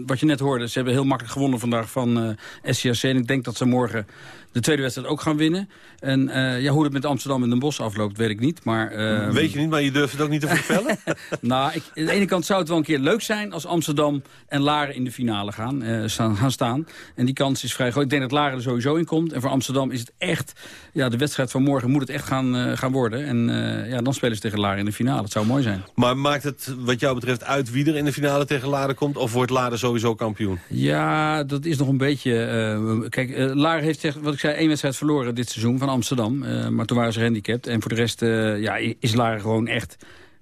wat je net hoorde, ze hebben heel makkelijk gewonnen vandaag van SCAC. En ik denk dat ze morgen de tweede wedstrijd ook gaan winnen. En uh, ja, hoe het met Amsterdam en Den Bosch afloopt, weet ik niet. Maar, uh, weet je niet, maar je durft het ook niet te voorspellen? nou, ik, aan de ene kant zou het wel een keer leuk zijn... als Amsterdam en Laren in de finale gaan. staan, eh, staan, gaan staan. En die kans is vrij groot. Ik denk dat Laren er sowieso in komt. En voor Amsterdam is het echt... Ja, de wedstrijd van morgen moet het echt gaan, eh, gaan worden. En ja, dan spelen ze tegen Laren in de finale. Het zou mooi zijn. Maar maakt het wat jou betreft uit wie er in de finale tegen Laren komt? Of wordt Laren sowieso kampioen? Ja, dat is nog een beetje... kijk, Laren heeft, zeg, wat ik zei, één wedstrijd verloren dit seizoen van Amsterdam. maar toen waren ze gehandicapt. En voor de rest ja, is Laren gewoon echt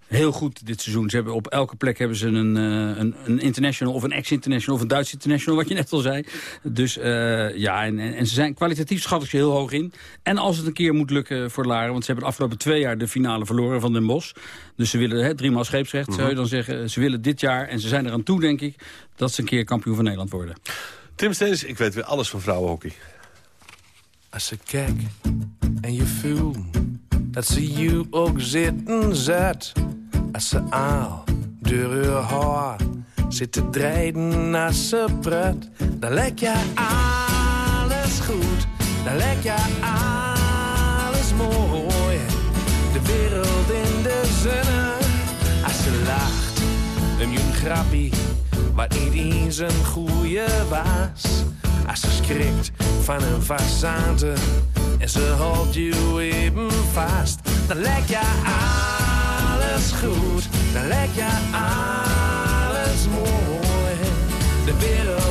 heel goed dit seizoen. Ze hebben op elke plek hebben ze een, uh, een, een, international of een ex-international of een Duits international, wat je net al zei. Dus uh, ja, en, en, ze zijn kwalitatief schat ik ze heel hoog in. En als het een keer moet lukken voor Laren, want ze hebben de afgelopen twee jaar de finale verloren van Den Bosch. Dus ze willen hè, driemaal scheepsrecht, zou je mhm. dan zeggen. Ze willen dit jaar, en ze zijn eraan toe, denk ik, dat ze een keer kampioen van Nederland worden. Tim Steens, ik weet weer alles van vrouwenhockey. Als ze kijk en je voelt dat ze je ook zitten zet als ze aal door haar haar zit te draaien als ze pret. Dan lijkt je alles goed, dan lijkt je alles mooi. De wereld in de zonne, als ze lacht, een jong grappie, wat niet eens een goeie was. Als ze schrikt van een façade en ze houdt je even vast, dan lijkt je alles goed, dan lijkt je alles mooi. De wereld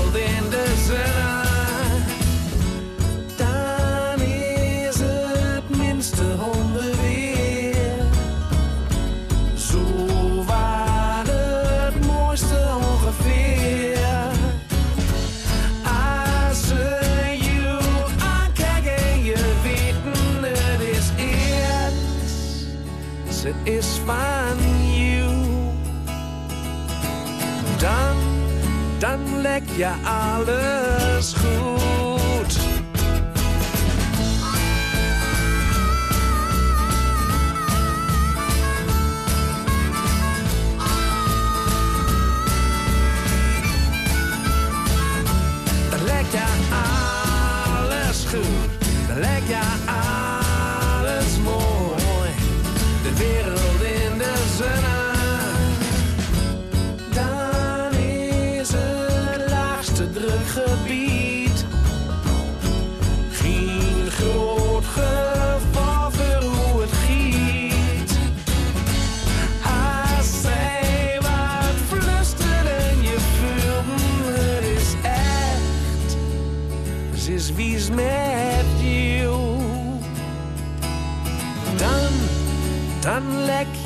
Ze is fijn. dan lek je alles goed.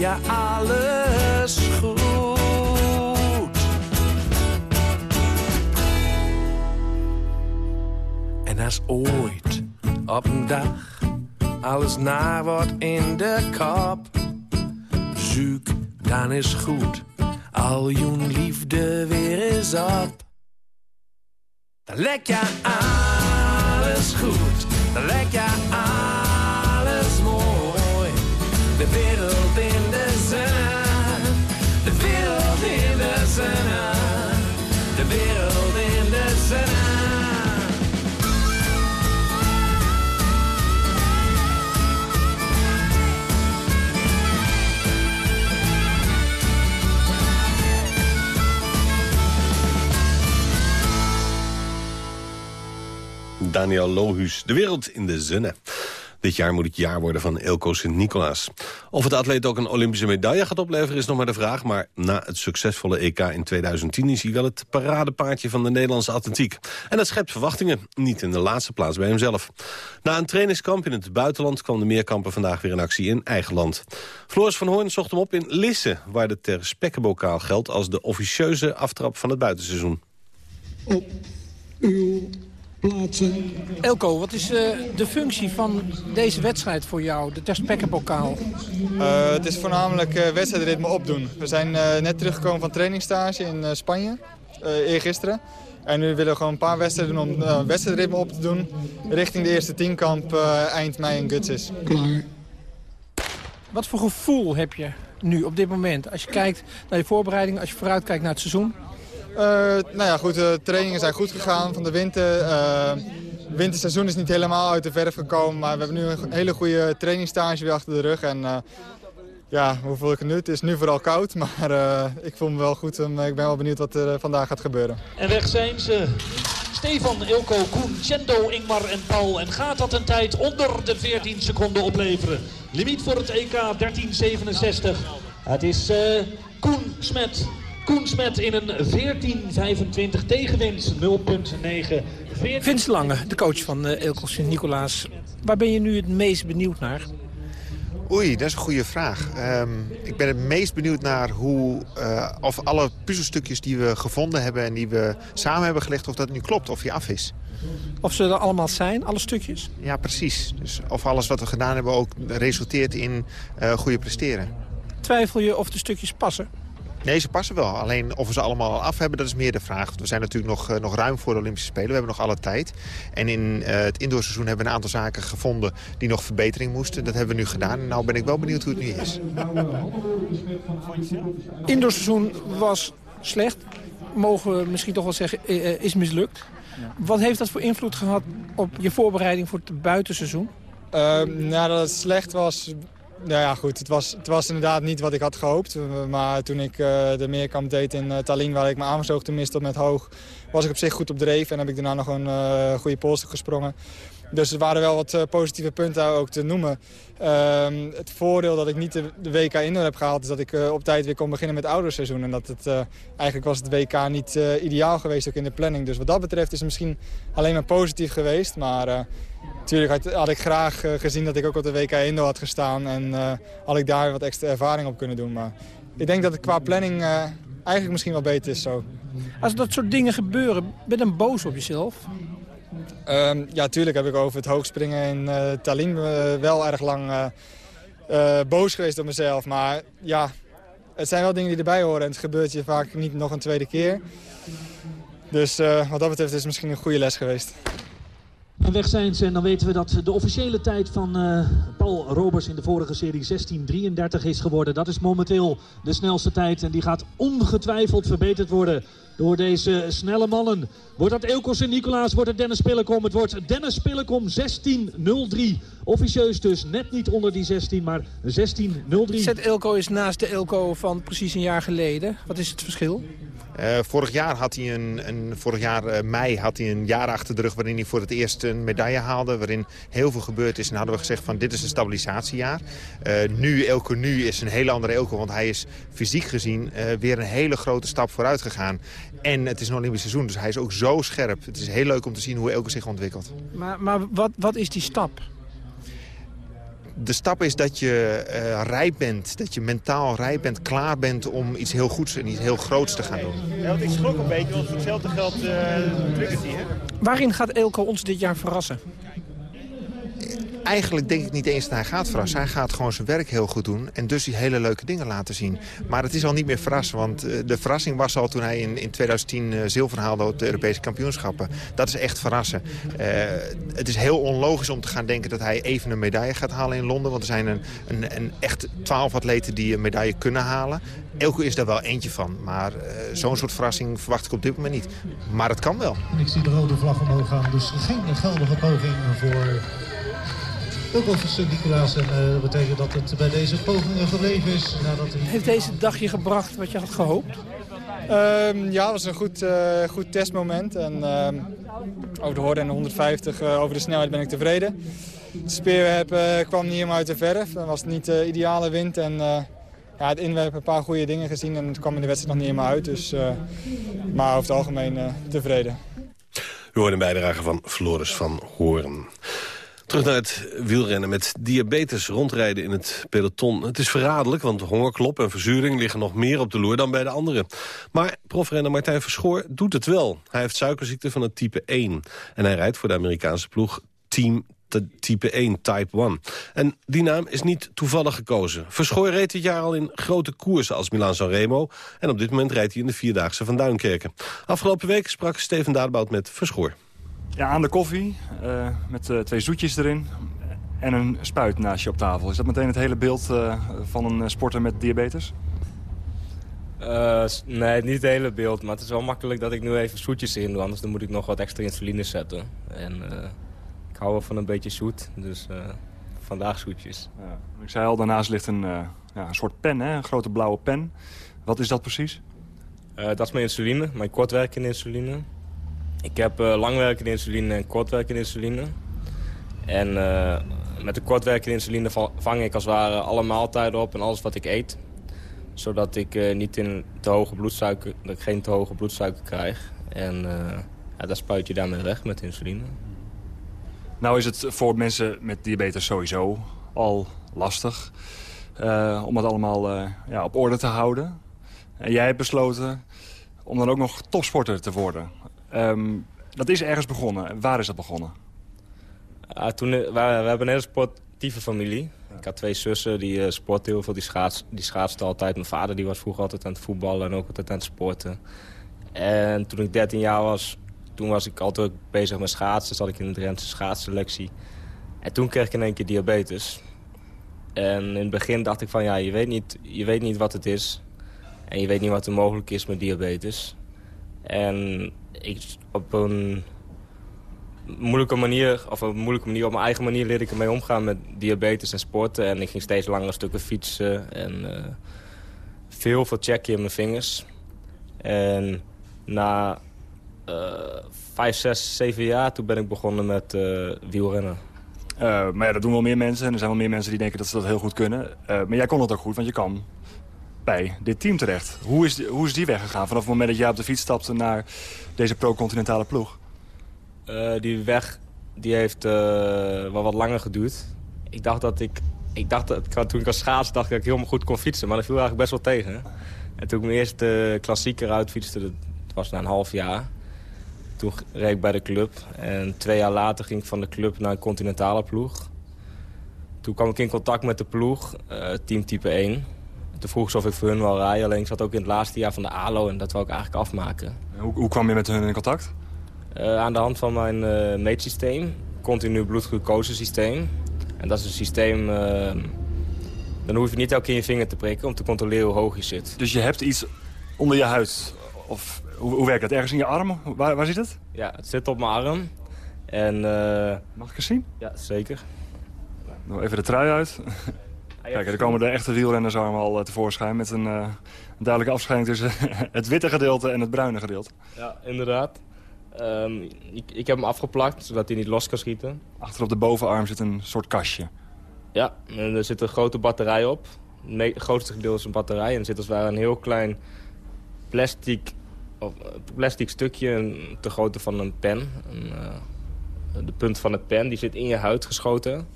Je alles goed. En als ooit op een dag alles naar wordt in de kop, zoek dan is goed, al je liefde weer is op. Dan lek je alles goed, dan lek je alles mooi. De Daniel Lohuus. De wereld in de zonne. Dit jaar moet het jaar worden van Elko Sint-Nicolaas. Of het atleet ook een Olympische medaille gaat opleveren is nog maar de vraag. Maar na het succesvolle EK in 2010 is hij wel het paradepaardje van de Nederlandse atletiek. En dat schept verwachtingen, niet in de laatste plaats bij hemzelf. Na een trainingskamp in het buitenland kwam de meerkamper vandaag weer in actie in eigen land. Floris van Hoorn zocht hem op in Lisse, waar de ter spekkenbokaal geldt als de officieuze aftrap van het buitenseizoen. Op uw plaatsen. Elko, wat is uh, de functie van deze wedstrijd voor jou, de Terspekkenpokaal? Uh, het is voornamelijk uh, wedstrijdritme opdoen. We zijn net teruggekomen van trainingstage in Spanje, eergisteren. En nu willen we gewoon een paar wedstrijden doen om wedstrijdritme op te doen... richting de eerste tienkamp eind mei in Guts is. Klaar. Wat voor gevoel heb je nu op dit moment? Als je kijkt naar je voorbereiding, als je vooruit kijkt naar het seizoen... Uh, nou ja, goed, de trainingen zijn goed gegaan van de winter. Het winterseizoen is niet helemaal uit de verf gekomen, maar we hebben nu een hele goede trainingstage weer achter de rug. En uh, Ja, hoe voel ik het nu? Het is nu vooral koud, maar ik voel me wel goed. En ik ben wel benieuwd wat er vandaag gaat gebeuren. En weg zijn ze. Stefan, Ilko, Koen, Chendo, Ingmar en Paul. En gaat dat een tijd onder de 14 seconden opleveren? Limiet voor het EK 1367. Het is Koen Smet. Koen Smet in een 14.25 tegenwind 0.9. Vince Lange, de coach van uh, Ilko Sint-Nicolaas. Waar ben je nu het meest benieuwd naar? Oei, dat is een goede vraag. Um, ik ben het meest benieuwd naar hoe, uh, of alle puzzelstukjes die we gevonden hebben... en die we samen hebben gelegd, of dat nu klopt, of die af is. Of ze er allemaal zijn, alle stukjes? Ja, precies. Dus of alles wat we gedaan hebben ook resulteert in uh, goede presteren. Twijfel je of de stukjes passen? Nee, ze passen wel. Alleen of we ze allemaal al af hebben, dat is meer de vraag. Want we zijn natuurlijk nog, uh, nog ruim voor de Olympische Spelen. We hebben nog alle tijd. En in uh, het indoorseizoen hebben we een aantal zaken gevonden die nog verbetering moesten. Dat hebben we nu gedaan. En nou ben ik wel benieuwd hoe het nu is. Indoorseizoen was slecht. Mogen we misschien toch wel zeggen, uh, is mislukt. Wat heeft dat voor invloed gehad op je voorbereiding voor het buitenseizoen? nou, dat het slecht was, nou ja, goed. Het was, het was inderdaad niet wat ik had gehoopt. Maar toen ik uh, de meerkamp deed in uh, Tallinn, waar ik mijn aanvalshoogte miste met hoog... was ik op zich goed op dreef en heb ik daarna nog een goede polstuk gesprongen. Dus er waren wel wat positieve punten ook te noemen. Uh, het voordeel dat ik niet de, WK Indoor heb gehaald... is dat ik op tijd weer kon beginnen met het ouderseizoen. En dat het, eigenlijk was het WK niet ideaal geweest ook in de planning. Dus wat dat betreft is het misschien alleen maar positief geweest. Maar Natuurlijk had, ik graag gezien dat ik ook op de WK Indo had gestaan. En had ik daar wat extra ervaring op kunnen doen. Maar ik denk dat het qua planning eigenlijk misschien wel beter is zo. Als dat soort dingen gebeuren, ben je dan boos op jezelf? Um, ja, tuurlijk heb ik over het hoogspringen in Tallinn wel erg lang boos geweest op mezelf. Maar ja, het zijn wel dingen die erbij horen. En het gebeurt je vaak niet nog een tweede keer. Dus wat dat betreft is het misschien een goede les geweest. En weg zijn ze en dan weten we dat de officiële tijd van uh, Paul Robers in de vorige serie 16.33 is geworden. Dat is momenteel de snelste tijd en die gaat ongetwijfeld verbeterd worden door deze snelle mannen. Wordt dat Eelkos en Nicolaas, wordt het Dennis Pillekom. Het wordt Dennis Pillekom 16.03. Officieus dus net niet onder die 16, maar 16.03. Zet Elko is naast de Elko van precies een jaar geleden. Wat is het verschil? Uh, vorig jaar had hij een, een vorig jaar uh, mei had hij een jaar achter de rug waarin hij voor het eerst een medaille haalde, waarin heel veel gebeurd is. En hadden we gezegd van dit is een stabilisatiejaar. Uh, nu Elko nu is een hele andere Elko, want hij is fysiek gezien weer een hele grote stap vooruit gegaan. En het is een Olympisch seizoen, dus hij is ook zo scherp. Het is heel leuk om te zien hoe Elko zich ontwikkelt. Maar, maar wat, wat is die stap? De stap is dat je uh, rijp bent, dat je mentaal rijp bent, klaar bent om iets heel goeds en iets heel groots te gaan doen. Ja, want ik schrok een beetje, want voor hetzelfde geld uh, hij, hè? Waarin gaat Elko ons dit jaar verrassen? Eigenlijk denk ik niet eens dat hij gaat verrassen. Hij gaat gewoon zijn werk heel goed doen en dus die hele leuke dingen laten zien. Maar het is al niet meer verrassen, want uh, de verrassing was al toen hij in, in 2010 uh, zilver haalde op de Europese kampioenschappen. Dat is echt verrassen. Uh, het is heel onlogisch om te gaan denken dat hij even een medaille gaat halen in Londen. Want er zijn een, een, een echt twaalf atleten die een medaille kunnen halen. Elke is daar wel eentje van. Maar zo'n soort verrassing verwacht ik op dit moment niet. Maar het kan wel. Ik zie de rode vlag omhoog gaan, dus geen geldige poging voor ook over Sint-Nicolaas. En uh, dat betekent dat het bij deze pogingen gebleven is. Nadat hij... Heeft deze dag je gebracht wat je had gehoopt? Um, ja, het was een goed, uh, goed testmoment. En uh, over de horde en de 150, uh, over de snelheid ben ik tevreden. De speerwerp kwam niet helemaal uit de verf. Het was niet de ideale wind. En ja, het inwerpen een paar goede dingen gezien. En het kwam in de wedstrijd nog niet helemaal uit. Dus, maar over het algemeen tevreden. U hoort een bijdrage van Floris van Hoorn. Terug naar het wielrennen met diabetes rondrijden in het peloton. Het is verraderlijk, want hongerklop en verzuring liggen nog meer op de loer dan bij de anderen. Maar profrenner Martijn Verschoor doet het wel. Hij heeft suikerziekte van het type 1. En hij rijdt voor de Amerikaanse ploeg Team type 1, Type 1. En die naam is niet toevallig gekozen. Verschoor reed dit jaar al in grote koersen als Milan-San Remo... en op dit moment rijdt hij in de Vierdaagse van Duinkerken. Afgelopen week sprak Steven Dadebout met Verschoor. Ja, aan de koffie, uh, met uh, twee zoetjes erin en een spuit naast je op tafel. Is dat meteen het hele beeld uh, van een sporter met diabetes? nee, niet het hele beeld, maar het is wel makkelijk dat ik nu even zoetjes in doe. Anders dan moet ik nog wat extra insuline zetten. En hou wel van een beetje zoet, dus vandaag zoetjes. Ja. Ik zei al, daarnaast ligt een, ja, een soort pen, hè? een grote blauwe pen. Wat is dat precies? Dat is mijn insuline, mijn kortwerkende insuline. Ik heb uh, langwerkende insuline en kortwerkende insuline. En uh, met de kortwerkende insuline vang ik als het ware alle maaltijden op en alles wat ik eet. Zodat ik niet in te hoge bloedsuiker, dat ik geen te hoge bloedsuiker krijg. En ja, daar spuit je daarmee weg met insuline. Nou is het voor mensen met diabetes sowieso al lastig om het allemaal ja, op orde te houden. En jij hebt besloten om dan ook nog topsporter te worden. Um, dat is ergens begonnen. Waar is dat begonnen? Uh, toen, we, we, hebben een hele sportieve familie. Ik had twee zussen, die sporten heel veel, die, schaats, die schaatsten altijd. Mijn vader die was vroeger altijd aan het voetballen en ook altijd aan het sporten. En toen ik 13 jaar was, toen was ik altijd bezig met schaatsen. Zat ik in de Drentse schaatsselectie. En toen kreeg ik in één keer diabetes. En in het begin dacht ik van, ja, je weet niet, je weet niet wat het is. En je weet niet wat er mogelijk is met diabetes. En ik, op een moeilijke manier, of op een moeilijke manier, op mijn eigen manier leerde ik ermee omgaan met diabetes en sporten. En ik ging steeds langere stukken fietsen en uh, veel veel checken in mijn vingers. En na uh, vijf, zes, zeven jaar, toen ben ik begonnen met uh, wielrennen. Maar ja, dat doen wel meer mensen. En er zijn wel meer mensen die denken dat ze dat heel goed kunnen. Maar jij kon het ook goed, want je kan bij dit team terecht. Hoe is, die, hoe is die weggegaan vanaf het moment dat jij op de fiets stapte naar deze pro-continentale ploeg? Uh, die weg die heeft wel wat langer geduurd. Ik dacht dat ik... ik dacht dat, toen ik als schaats dacht dat ik helemaal goed kon fietsen. Maar dat viel eigenlijk best wel tegen. En toen ik mijn eerste klassieker uitfietste, dat was na een half jaar... Toen reed ik bij de club. En twee jaar later ging ik van de club naar een continentale ploeg. Toen kwam ik in contact met de ploeg, uh, team type 1. Toen vroeg ze of ik voor hun wil rijden. Alleen ik zat ook in het laatste jaar van de ALO en dat wou ik eigenlijk afmaken. Hoe, hoe kwam je met hun in contact? Uh, aan de hand van mijn uh, meetsysteem. Continu bloedglucose systeem. En dat is een systeem... dan hoef je niet elke keer je vinger te prikken om te controleren hoe hoog je zit. Dus je hebt iets onder je huid? Of hoe, hoe werkt dat? Ergens in je arm? Waar, waar zit het? Ja, het zit op mijn arm. En. Mag ik eens zien? Ja, zeker. Nou, even de trui uit. Kijk, er komen de echte wielrenners allemaal uh, tevoorschijn... met een, uh, een duidelijke afscheiding tussen het witte gedeelte en het bruine gedeelte. Ja, inderdaad. Um, ik, ik, heb hem afgeplakt, zodat hij niet los kan schieten. Achter op de bovenarm zit een soort kastje. Ja, en er zit een grote batterij op. Het grootste gedeelte is een batterij. En er zit als het ware een heel klein plastic een plastic stukje, te grootte van een pen. Een, de punt van het pen die zit in je huid geschoten.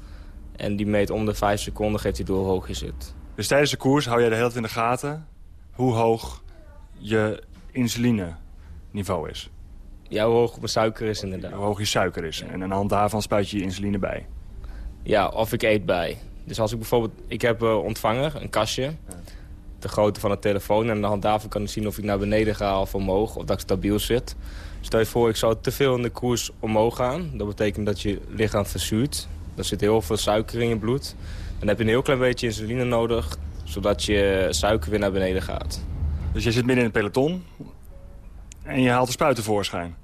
En die meet om de vijf seconden, geeft hij door hoe hoog je zit. Dus tijdens de koers hou jij de hele tijd in de gaten hoe hoog je insuline-niveau is? Ja, hoe hoog mijn suiker is inderdaad. Hoe hoog je suiker is. En aan de hand daarvan spuit je je insuline bij. Ja, of ik eet bij. Dus als ik bijvoorbeeld... Ik heb een ontvanger, een kastje. De grootte van de telefoon. En aan de hand daarvan kan ik zien of ik naar beneden ga of omhoog. Of dat ik stabiel zit. Stel je voor, ik zou te veel in de koers omhoog gaan. Dat betekent dat je lichaam verzuurt. Er zit heel veel suiker in je bloed. Dan heb je een heel klein beetje insuline nodig. Zodat je suiker weer naar beneden gaat. Dus je zit midden in het peloton. En je haalt de spuit tevoorschijn.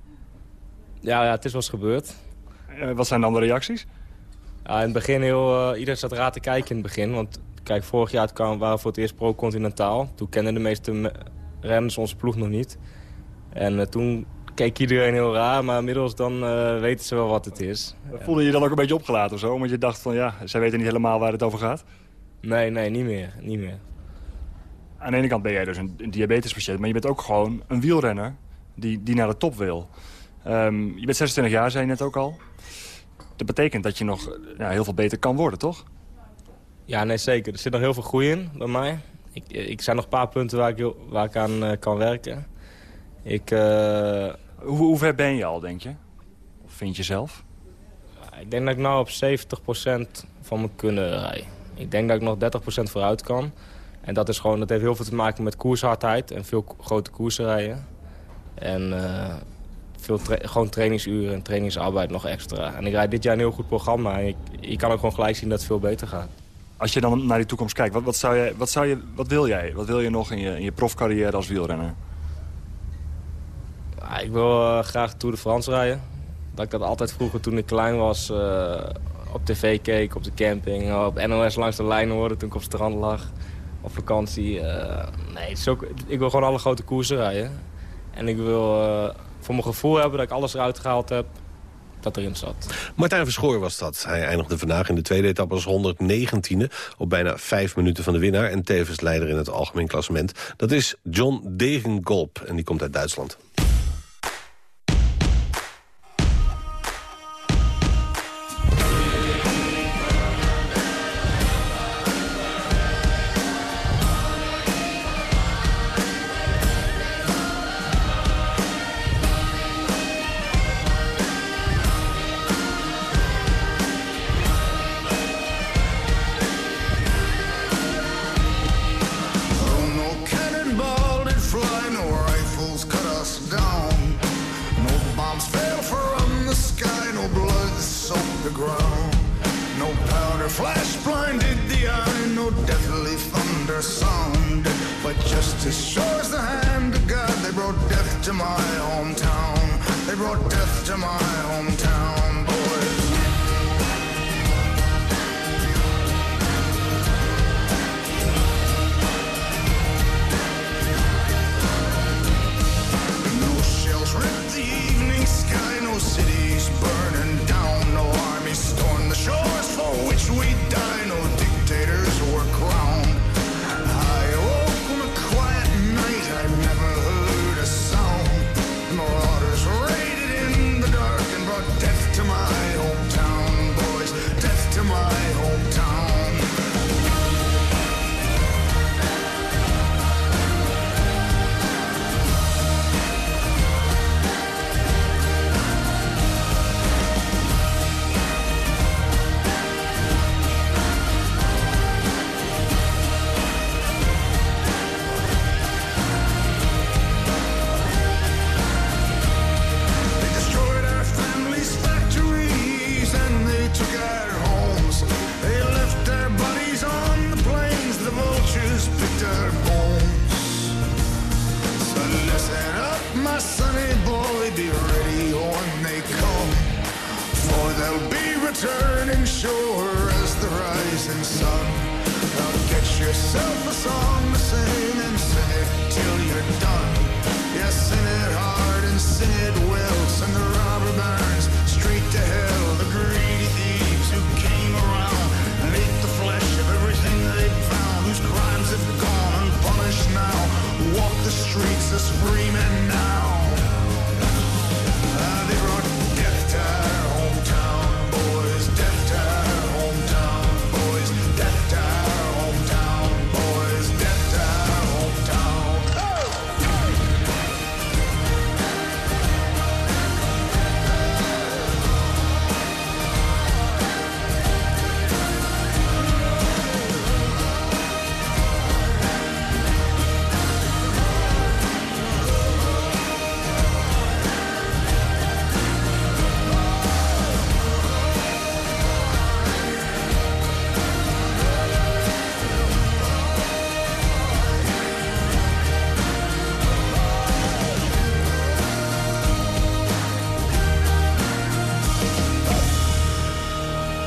Ja, ja, het is wel eens gebeurd. Uh, wat zijn dan de reacties? Ja, in het begin heel... Uh, iedereen zat raar te kijken in het begin. Want Kijk, vorig jaar waren we voor het eerst pro-continentaal. Toen kenden de meeste renners onze ploeg nog niet. En uh, toen keek iedereen heel raar, maar inmiddels dan uh, weten ze wel wat het is. Voelde je je dan ook een beetje opgelaten of zo? Want je dacht van ja, zij weten niet helemaal waar het over gaat? Nee, nee, niet meer. Niet meer. Aan de ene kant ben jij dus een, een diabetespatiënt, maar je bent ook gewoon een wielrenner die, die naar de top wil. Um, je bent 26 jaar, zei je net ook al. Dat betekent dat je nog ja, heel veel beter kan worden, toch? Ja, nee, zeker. Er zit nog heel veel groei in bij mij. Ik, ik zijn nog een paar punten waar ik, waar ik aan uh, kan werken. Ik, uh... hoe, hoe ver ben je al, denk je? Of vind je zelf? Ik denk dat ik nou op 70% van mijn kunnen rij. Ik denk dat ik nog 30% vooruit kan. En dat, is gewoon, dat heeft heel veel te maken met koershardheid en veel grote koersen rijden. En uh, veel tra gewoon trainingsuren en trainingsarbeid nog extra. En ik rijd dit jaar een heel goed programma. En ik, ik kan ook gewoon gelijk zien dat het veel beter gaat. Als je dan naar die toekomst kijkt, wat, wat, zou je, wat, zou je, wat wil jij? Wat wil je nog in je, in je profcarrière als wielrenner? Ik wil uh, graag Tour de France rijden. Dat ik dat altijd vroeger toen ik klein was uh, op tv keek, op de camping, op NOS langs de lijn hoorde toen ik op het strand lag. op vakantie. Eh, nee, ik wil gewoon alle grote koersen rijden. En ik wil eh, voor mijn gevoel hebben dat ik alles eruit gehaald heb dat erin zat. Martijn Verschoor was dat. Hij eindigde vandaag in de tweede etappe als 119e... op bijna vijf minuten van de winnaar... en tevens leider in het algemeen klassement. Dat is John Degengolp en die komt uit Duitsland. cities burn.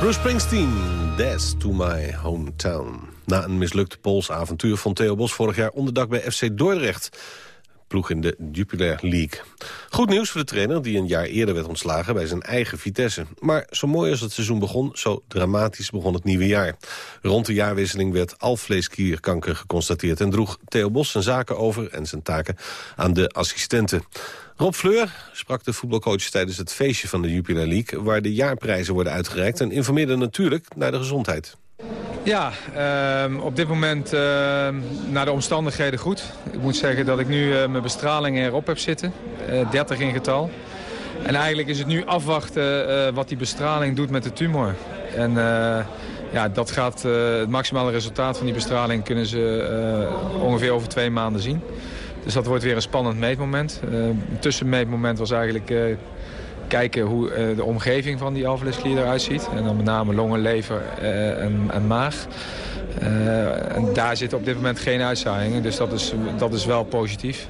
Bruce Springsteen, That's to my hometown. Na een mislukt Pools avontuur vond Theo Bos vorig jaar onderdak bij FC Dordrecht. Ploeg in de Jupiler League. Goed nieuws voor de trainer die een jaar eerder werd ontslagen bij zijn eigen Vitesse. Maar zo mooi als het seizoen begon, zo dramatisch begon het nieuwe jaar. Rond de jaarwisseling werd alvleesklierkanker geconstateerd... en droeg Theo Bos zijn zaken over en zijn taken aan de assistenten. Rob Fleur sprak de voetbalcoach tijdens het feestje van de Jupiler League... waar de jaarprijzen worden uitgereikt en informeerde natuurlijk naar de gezondheid. Ja, ehm, op dit moment ehm, naar de omstandigheden goed. Ik moet zeggen dat ik nu eh, mijn bestraling erop heb zitten. eh 30 in getal. En eigenlijk is het nu afwachten eh, wat die bestraling doet met de tumor. En eh, ja, dat gaat, eh, het maximale resultaat van die bestraling kunnen ze eh, ongeveer over twee maanden zien. Dus dat wordt weer een spannend meetmoment. Eh, een tussenmeetmoment was eigenlijk eh, kijken hoe eh, de omgeving van die alvleesklier eruit ziet. En dan met name longen, lever en, en maag. En daar zitten op dit moment geen uitzaaiingen, dus dat is, dat is wel positief.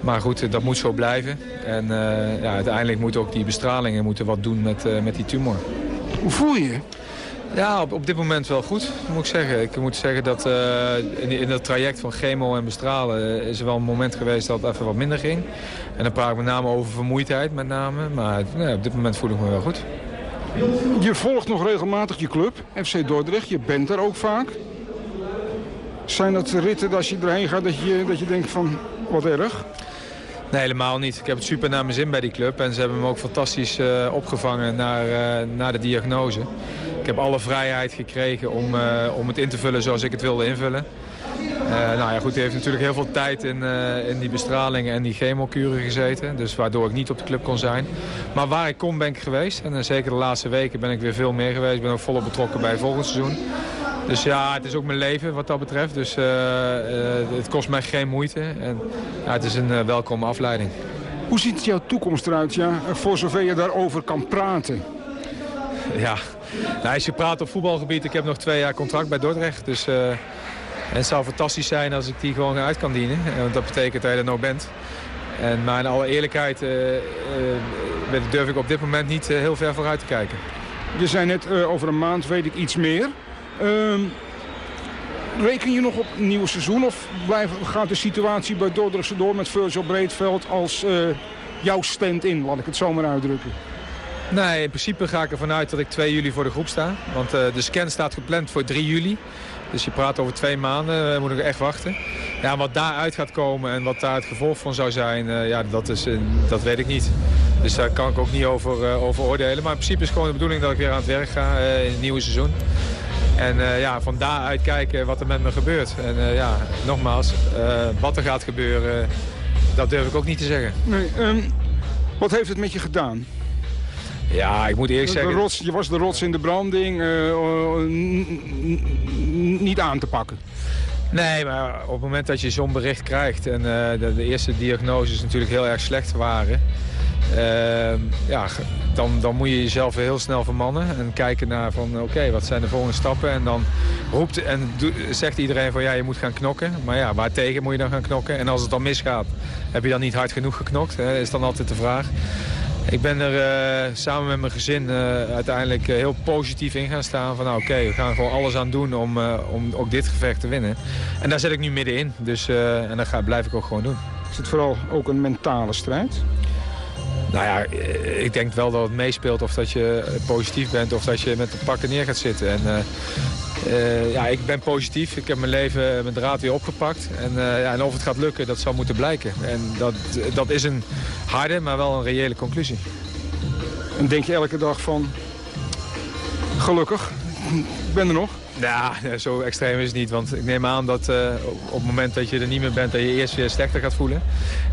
Maar goed, dat moet zo blijven. En ja, uiteindelijk moeten ook die bestralingen moeten wat doen met, met die tumor. Hoe voel je? Ja, op, op dit moment wel goed, moet ik zeggen. Ik moet zeggen dat uh, in, in het traject van chemo en bestralen... is er wel een moment geweest dat het even wat minder ging. En dan praat ik met name over vermoeidheid met name. Maar nee, op dit moment voel ik me wel goed. Je volgt nog regelmatig je club, FC Dordrecht. Je bent er ook vaak. Zijn dat ritten als je erheen gaat dat je, dat je denkt van wat erg? Nee, helemaal niet. Ik heb het super naar mijn zin bij die club. En ze hebben me ook fantastisch uh, opgevangen naar, uh, naar de diagnose. Ik heb alle vrijheid gekregen om, uh, om het in te vullen zoals ik het wilde invullen. nou ja, goed, hij heeft natuurlijk heel veel tijd in, in die bestralingen en die chemokuren gezeten. Dus waardoor ik niet op de club kon zijn. Maar waar ik kon ben ik geweest. En zeker de laatste weken ben ik weer veel meer geweest. Ik ben ook volop betrokken bij het volgende seizoen. Dus ja, het is ook mijn leven wat dat betreft. Dus uh, uh, het kost mij geen moeite. En het is een uh, welkome afleiding. Hoe ziet jouw toekomst eruit, ja, voor zover je daarover kan praten? Ja, nou, als je praat op voetbalgebied, ik heb nog twee jaar contract bij Dordrecht. Dus het zou fantastisch zijn als ik die gewoon uit kan dienen. Want dat betekent dat je er nog bent. En, maar in alle eerlijkheid durf ik op dit moment niet heel ver vooruit te kijken. Je zei net, over een maand weet ik iets meer. Uh, reken je nog op een nieuw seizoen of blijft, gaat de situatie bij Dordrechtse door met Virgil Breedveld als uh, jouw stand-in, laat ik het zo maar uitdrukken? Nee, in principe ga ik ervan uit dat ik 2 juli voor de groep sta. Want uh, de scan staat gepland voor 3 juli. Dus je praat over twee maanden, we moeten echt wachten. Ja, wat daaruit gaat komen en wat daar het gevolg van zou zijn, uh, ja, dat, is, dat weet ik niet. Dus daar kan ik ook niet over, over oordelen. Maar in principe is gewoon de bedoeling dat ik weer aan het werk ga in het nieuwe seizoen. En ja, van daaruit kijken wat er met me gebeurt. En ja, nogmaals, wat er gaat gebeuren, dat durf ik ook niet te zeggen. Nee, um, wat heeft het met je gedaan? Ja, ik moet eerlijk de, zeggen... De rots, je was de rots in de branding niet aan te pakken. Nee, maar op het moment dat je zo'n bericht krijgt... en de, de eerste diagnoses natuurlijk heel erg slecht waren... Uh, ja, dan, dan moet je jezelf heel snel vermannen en kijken naar van oké, okay, wat zijn de volgende stappen. En dan roept en do, zegt iedereen van ja, je moet gaan knokken. Maar ja, waar tegen moet je dan gaan knokken? En als het dan misgaat, heb je dan niet hard genoeg geknokt? Hè? is dan altijd de vraag. Ik ben er uh, samen met mijn gezin uh, uiteindelijk uh, heel positief in gaan staan. Van nou, oké, okay, we gaan gewoon alles aan doen om, om ook dit gevecht te winnen. En daar zit ik nu middenin. Dus, en dat ga, blijf ik ook gewoon doen. Is het vooral ook een mentale strijd? Nou ja, ik denk wel dat het meespeelt of dat je positief bent of dat je met de pakken neer gaat zitten. En, uh, ja, ik ben positief. Ik heb mijn leven, mijn draad weer opgepakt. En, uh, ja, en of het gaat lukken, dat zal moeten blijken. En dat, dat is een harde, maar wel een reële conclusie. En denk je elke dag van, gelukkig, ik ben er nog? Ja, zo extreem is het niet. Want ik neem aan dat uh, op het moment dat je er niet meer bent... dat je eerst weer slechter gaat voelen.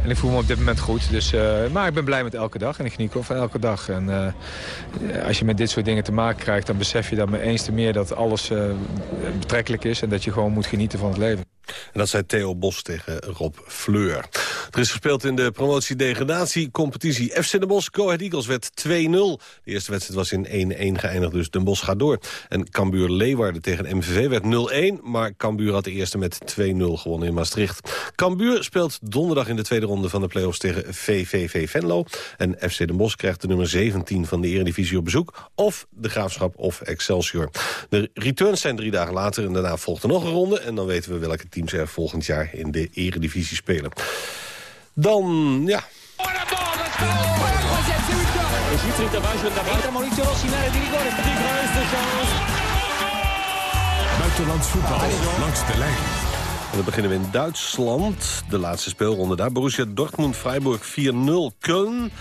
En ik voel me op dit moment goed. Dus, uh, maar ik ben blij met elke dag en ik geniet van elke dag. En uh, als je met dit soort dingen te maken krijgt... dan besef je dat me eens te meer dat alles betrekkelijk is... en dat je gewoon moet genieten van het leven. En dat zei Theo Bos tegen Rob Fleur. Er is gespeeld in de promotie-degradatie-competitie. FC Den Bosch, Go Ahead Eagles werd 2-0. De eerste wedstrijd was in 1-1 geëindigd, dus Den Bosch gaat door. En Cambuur Leeuwarden tegen MVV werd 0-1... maar Cambuur had de eerste met 2-0 gewonnen in Maastricht. Cambuur speelt donderdag in de tweede ronde van de play-offs tegen VVV Venlo. En FC Den Bosch krijgt de nummer 17 van de Eredivisie op bezoek... of de Graafschap of Excelsior. De returns zijn drie dagen later en daarna volgt er nog een ronde... en dan weten we welke teams er volgend jaar in de eredivisie spelen. Dan, ja... Buitenlands voetbal langs de lijn. En dan beginnen we in Duitsland. De laatste speelronde daar. Borussia Dortmund-Freiburg 4-0. Köln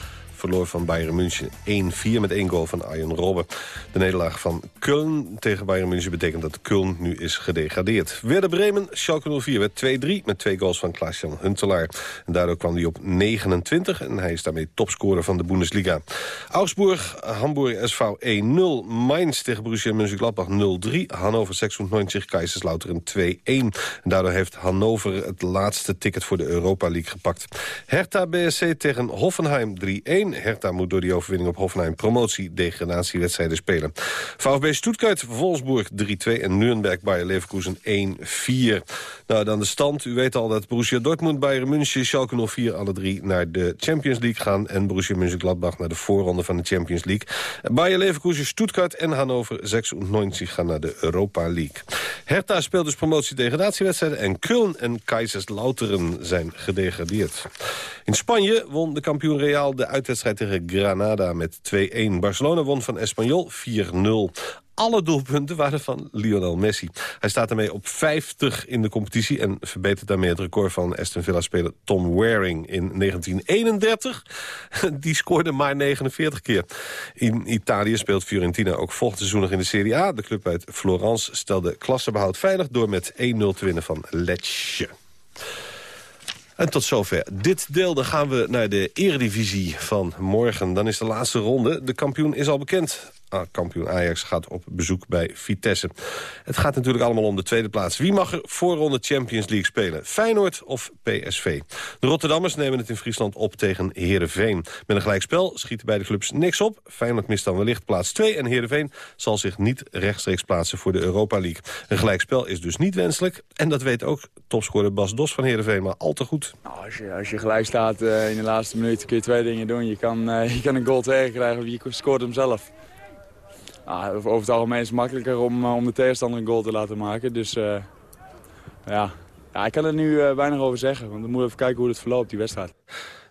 verloor van Bayern München 1-4 met één goal van Arjen Robben. De nederlaag van Köln tegen Bayern München betekent dat Köln nu is gedegradeerd. Werder Bremen, Schalke 04 werd 2-3 met twee goals van Klaas-Jan Huntelaar. En daardoor kwam hij op 29 en hij is daarmee topscorer van de Bundesliga. Augsburg, Hamburg SV 1-0, Mainz tegen Borussia Mönchengladbach 0-3, Hannover 96, Kaiserslautern 2-1. En daardoor heeft Hannover het laatste ticket voor de Europa League gepakt. Hertha BSC tegen Hoffenheim 3-1. Heerenveen. Hertha moet door die overwinning op Hoffenheim promotie-degradatiewedstrijden spelen. VfB Stuttgart, Wolfsburg 3-2 en Nuremberg Bayer Leverkusen 1-4. Nou, dan de stand. U weet al dat Borussia Dortmund, Bayern München, Schalke 04 alle drie naar de Champions League gaan. En Borussia Mönchengladbach naar de voorronde van de Champions League. Bayer Leverkusen, Stuttgart en Hannover 96 gaan naar de Europa League. Hertha speelt dus promotie-degradatiewedstrijden en Köln en Kaiserslautern zijn gedegradeerd. In Spanje won de kampioen Real de uitwedstrijd tegen Granada met 2-1. Barcelona won van Espanyol 4-0. Alle doelpunten waren van Lionel Messi. Hij staat ermee op 50 in de competitie... en verbetert daarmee het record van Aston Villa-speler Tom Waring in 1931. Die scoorde maar 49 keer. In Italië speelt Fiorentina ook volgend seizoen nog in de Serie A. De club uit Florence stelde klassebehoud veilig... door met 1-0 te winnen van Lecce. En tot zover dit deel. Dan gaan we naar de eredivisie van morgen. Dan is de laatste ronde. De kampioen is al bekend. Kampioen Ajax gaat op bezoek bij Vitesse. Het gaat natuurlijk allemaal om de tweede plaats. Wie mag er voorronde Champions League spelen? Feyenoord of PSV? De Rotterdammers nemen het in Friesland op tegen Heerenveen. Met een gelijkspel schieten beide clubs niks op. Feyenoord mist dan wellicht plaats 2 en Heerenveen zal zich niet rechtstreeks plaatsen voor de Europa League. Een gelijkspel is dus niet wenselijk. En dat weet ook topscorer Bas Dos van Heerenveen, maar al te goed. Nou, als, je, als je gelijk staat uh, in de laatste minuut kun je twee dingen doen. Je kan, uh, je kan een goal tegen krijgen of je scoort hem zelf. Ah, over het algemeen is het makkelijker om, om de tegenstander een goal te laten maken. Dus uh, ja. ja, ik kan er nu uh, weinig over zeggen. Want we moeten even kijken hoe het verloopt, die wedstrijd.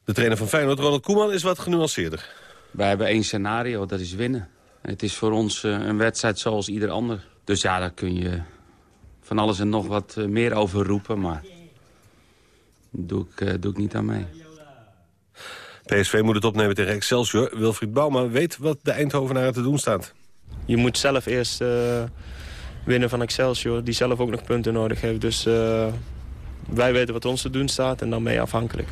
De trainer van Feyenoord, Ronald Koeman, is wat genuanceerder. Wij hebben één scenario, dat is winnen. Het is voor ons uh, een wedstrijd zoals ieder ander. Dus ja, daar kun je van alles en nog wat meer over roepen. Maar doe ik, doe ik niet aan mee. PSV moet het opnemen tegen Excelsior. Wilfried Bouwman weet wat de Eindhovenaren te doen staat. Je moet zelf eerst uh, winnen van Excelsior, die zelf ook nog punten nodig heeft. Dus uh, wij weten wat ons te doen staat en dan je afhankelijk.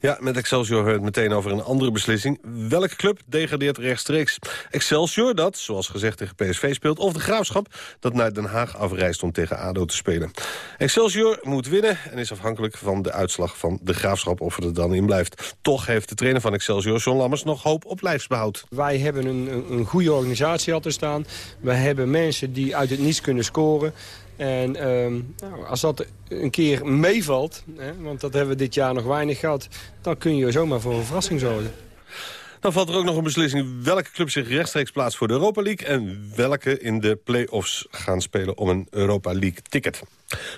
Ja, met Excelsior het meteen over een andere beslissing. Welke club degradeert rechtstreeks? Excelsior, dat, zoals gezegd, tegen PSV speelt... of de Graafschap, dat naar Den Haag afreist om tegen ADO te spelen. Excelsior moet winnen en is afhankelijk van de uitslag van de Graafschap... of er dan in blijft. Toch heeft de trainer van Excelsior, John Lammers, nog hoop op lijfsbehoud. Wij hebben een, een, een goede organisatie al te staan. We hebben mensen die uit het niets kunnen scoren. En um, nou, als dat een keer meevalt, hè, want dat hebben we dit jaar nog weinig gehad... dan kun je zomaar voor een verrassing zorgen. Dan valt er ook nog een beslissing welke club zich rechtstreeks plaatst voor de Europa League... en welke in de play-offs gaan spelen om een Europa League ticket.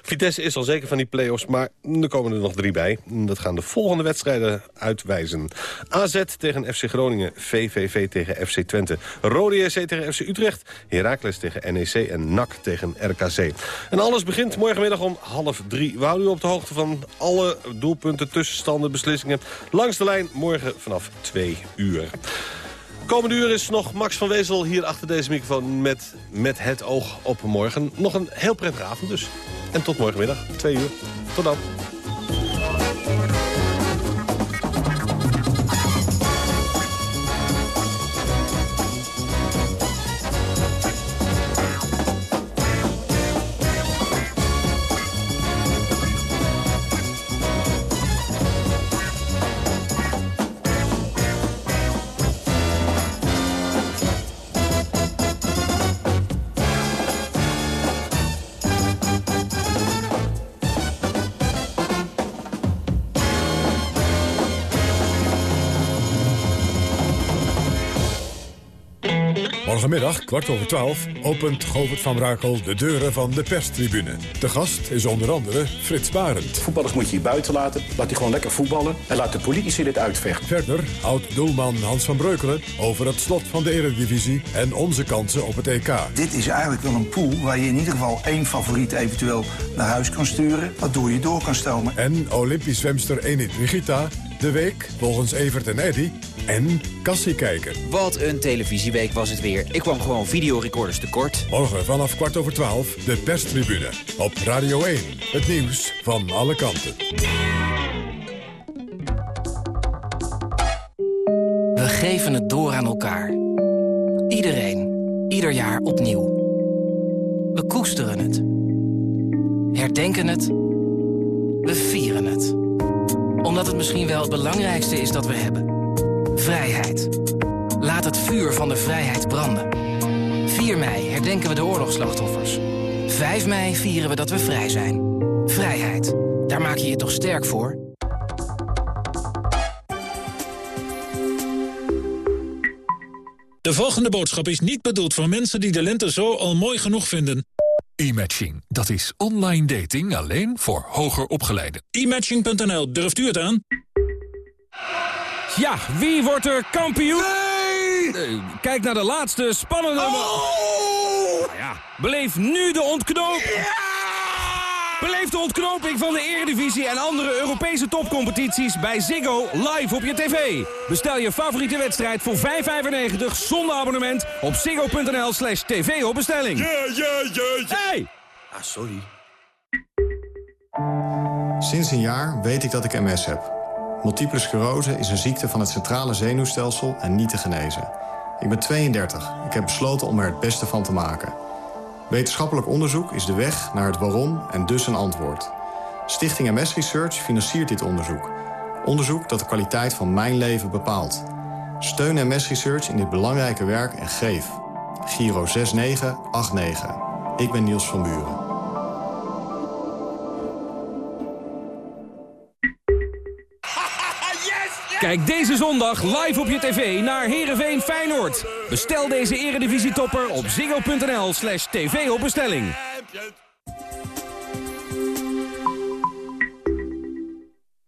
Vitesse is al zeker van die play-offs, maar er komen er nog drie bij. Dat gaan de volgende wedstrijden uitwijzen. AZ tegen FC Groningen, VVV tegen FC Twente... Rode JC tegen FC Utrecht, Heracles tegen NEC en NAC tegen RKC. En alles begint morgenmiddag om half drie. We houden u op de hoogte van alle doelpunten, tussenstanden, beslissingen... langs de lijn morgen vanaf twee uur. Komende uur is nog Max van Wezel hier achter deze microfoon met, met het oog op morgen. Nog een heel prettige avond dus. En tot morgenmiddag, twee uur. Tot dan. Morgenmiddag, kwart over twaalf, opent Govert van Brakel de deuren van de perstribune. De gast is onder andere Frits Barend. Voetballers moet je hier buiten laten. Laat die gewoon lekker voetballen. En laat de politici dit uitvechten. Verder oud-doelman Hans van Breukelen over het slot van de Eredivisie... en onze kansen op het EK. Dit is eigenlijk wel een pool waar je in ieder geval één favoriet eventueel naar huis kan sturen... waardoor je door kan stomen. En Olympisch zwemster Enid Brigita, de week volgens Evert en Eddy en Kassie kijken. Wat een televisieweek was het weer. Ik kwam gewoon videorecorders tekort. Morgen vanaf kwart over twaalf de perstribune. Op Radio 1. Het nieuws van alle kanten. We geven het door aan elkaar. Iedereen. Ieder jaar opnieuw. We koesteren het. Herdenken het. We vieren het. Omdat het misschien wel het belangrijkste is dat we hebben. Vrijheid. Laat het vuur van de vrijheid branden. 4 mei herdenken we de oorlogsslachtoffers. 5 mei vieren we dat we vrij zijn. Vrijheid. Daar maak je je toch sterk voor? De volgende boodschap is niet bedoeld voor mensen die de lente zo al mooi genoeg vinden. E-matching, dat is online dating alleen voor hoger opgeleiden. E-matching.nl, durft u het aan? Ja, wie wordt er kampioen? Nee! kijk naar de laatste spannende... Oh! Nou ja, beleef nu de ontknoping. Beleef de ontknoping van de Eredivisie en andere Europese topcompetities bij Ziggo live op je tv. Bestel je favoriete wedstrijd voor 5,95 zonder abonnement op ziggo.nl slash tv op bestelling. Ja, ja, ja, ja. Hey! Ah, sorry. Sinds een jaar weet ik dat ik MS heb. Multiple sclerose is een ziekte van het centrale zenuwstelsel en niet te genezen. Ik ben 32. Ik heb besloten om er het beste van te maken. Wetenschappelijk onderzoek is de weg naar het waarom en dus een antwoord. Stichting MS Research financiert dit onderzoek. Onderzoek dat de kwaliteit van mijn leven bepaalt. Steun MS Research in dit belangrijke werk en geef. Giro 6989. Ik ben Niels van Buren. Kijk deze zondag live op je tv naar Heerenveen Feyenoord. Bestel deze eredivisietopper op ziggo.nl slash tv op bestelling.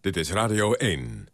Dit is Radio 1.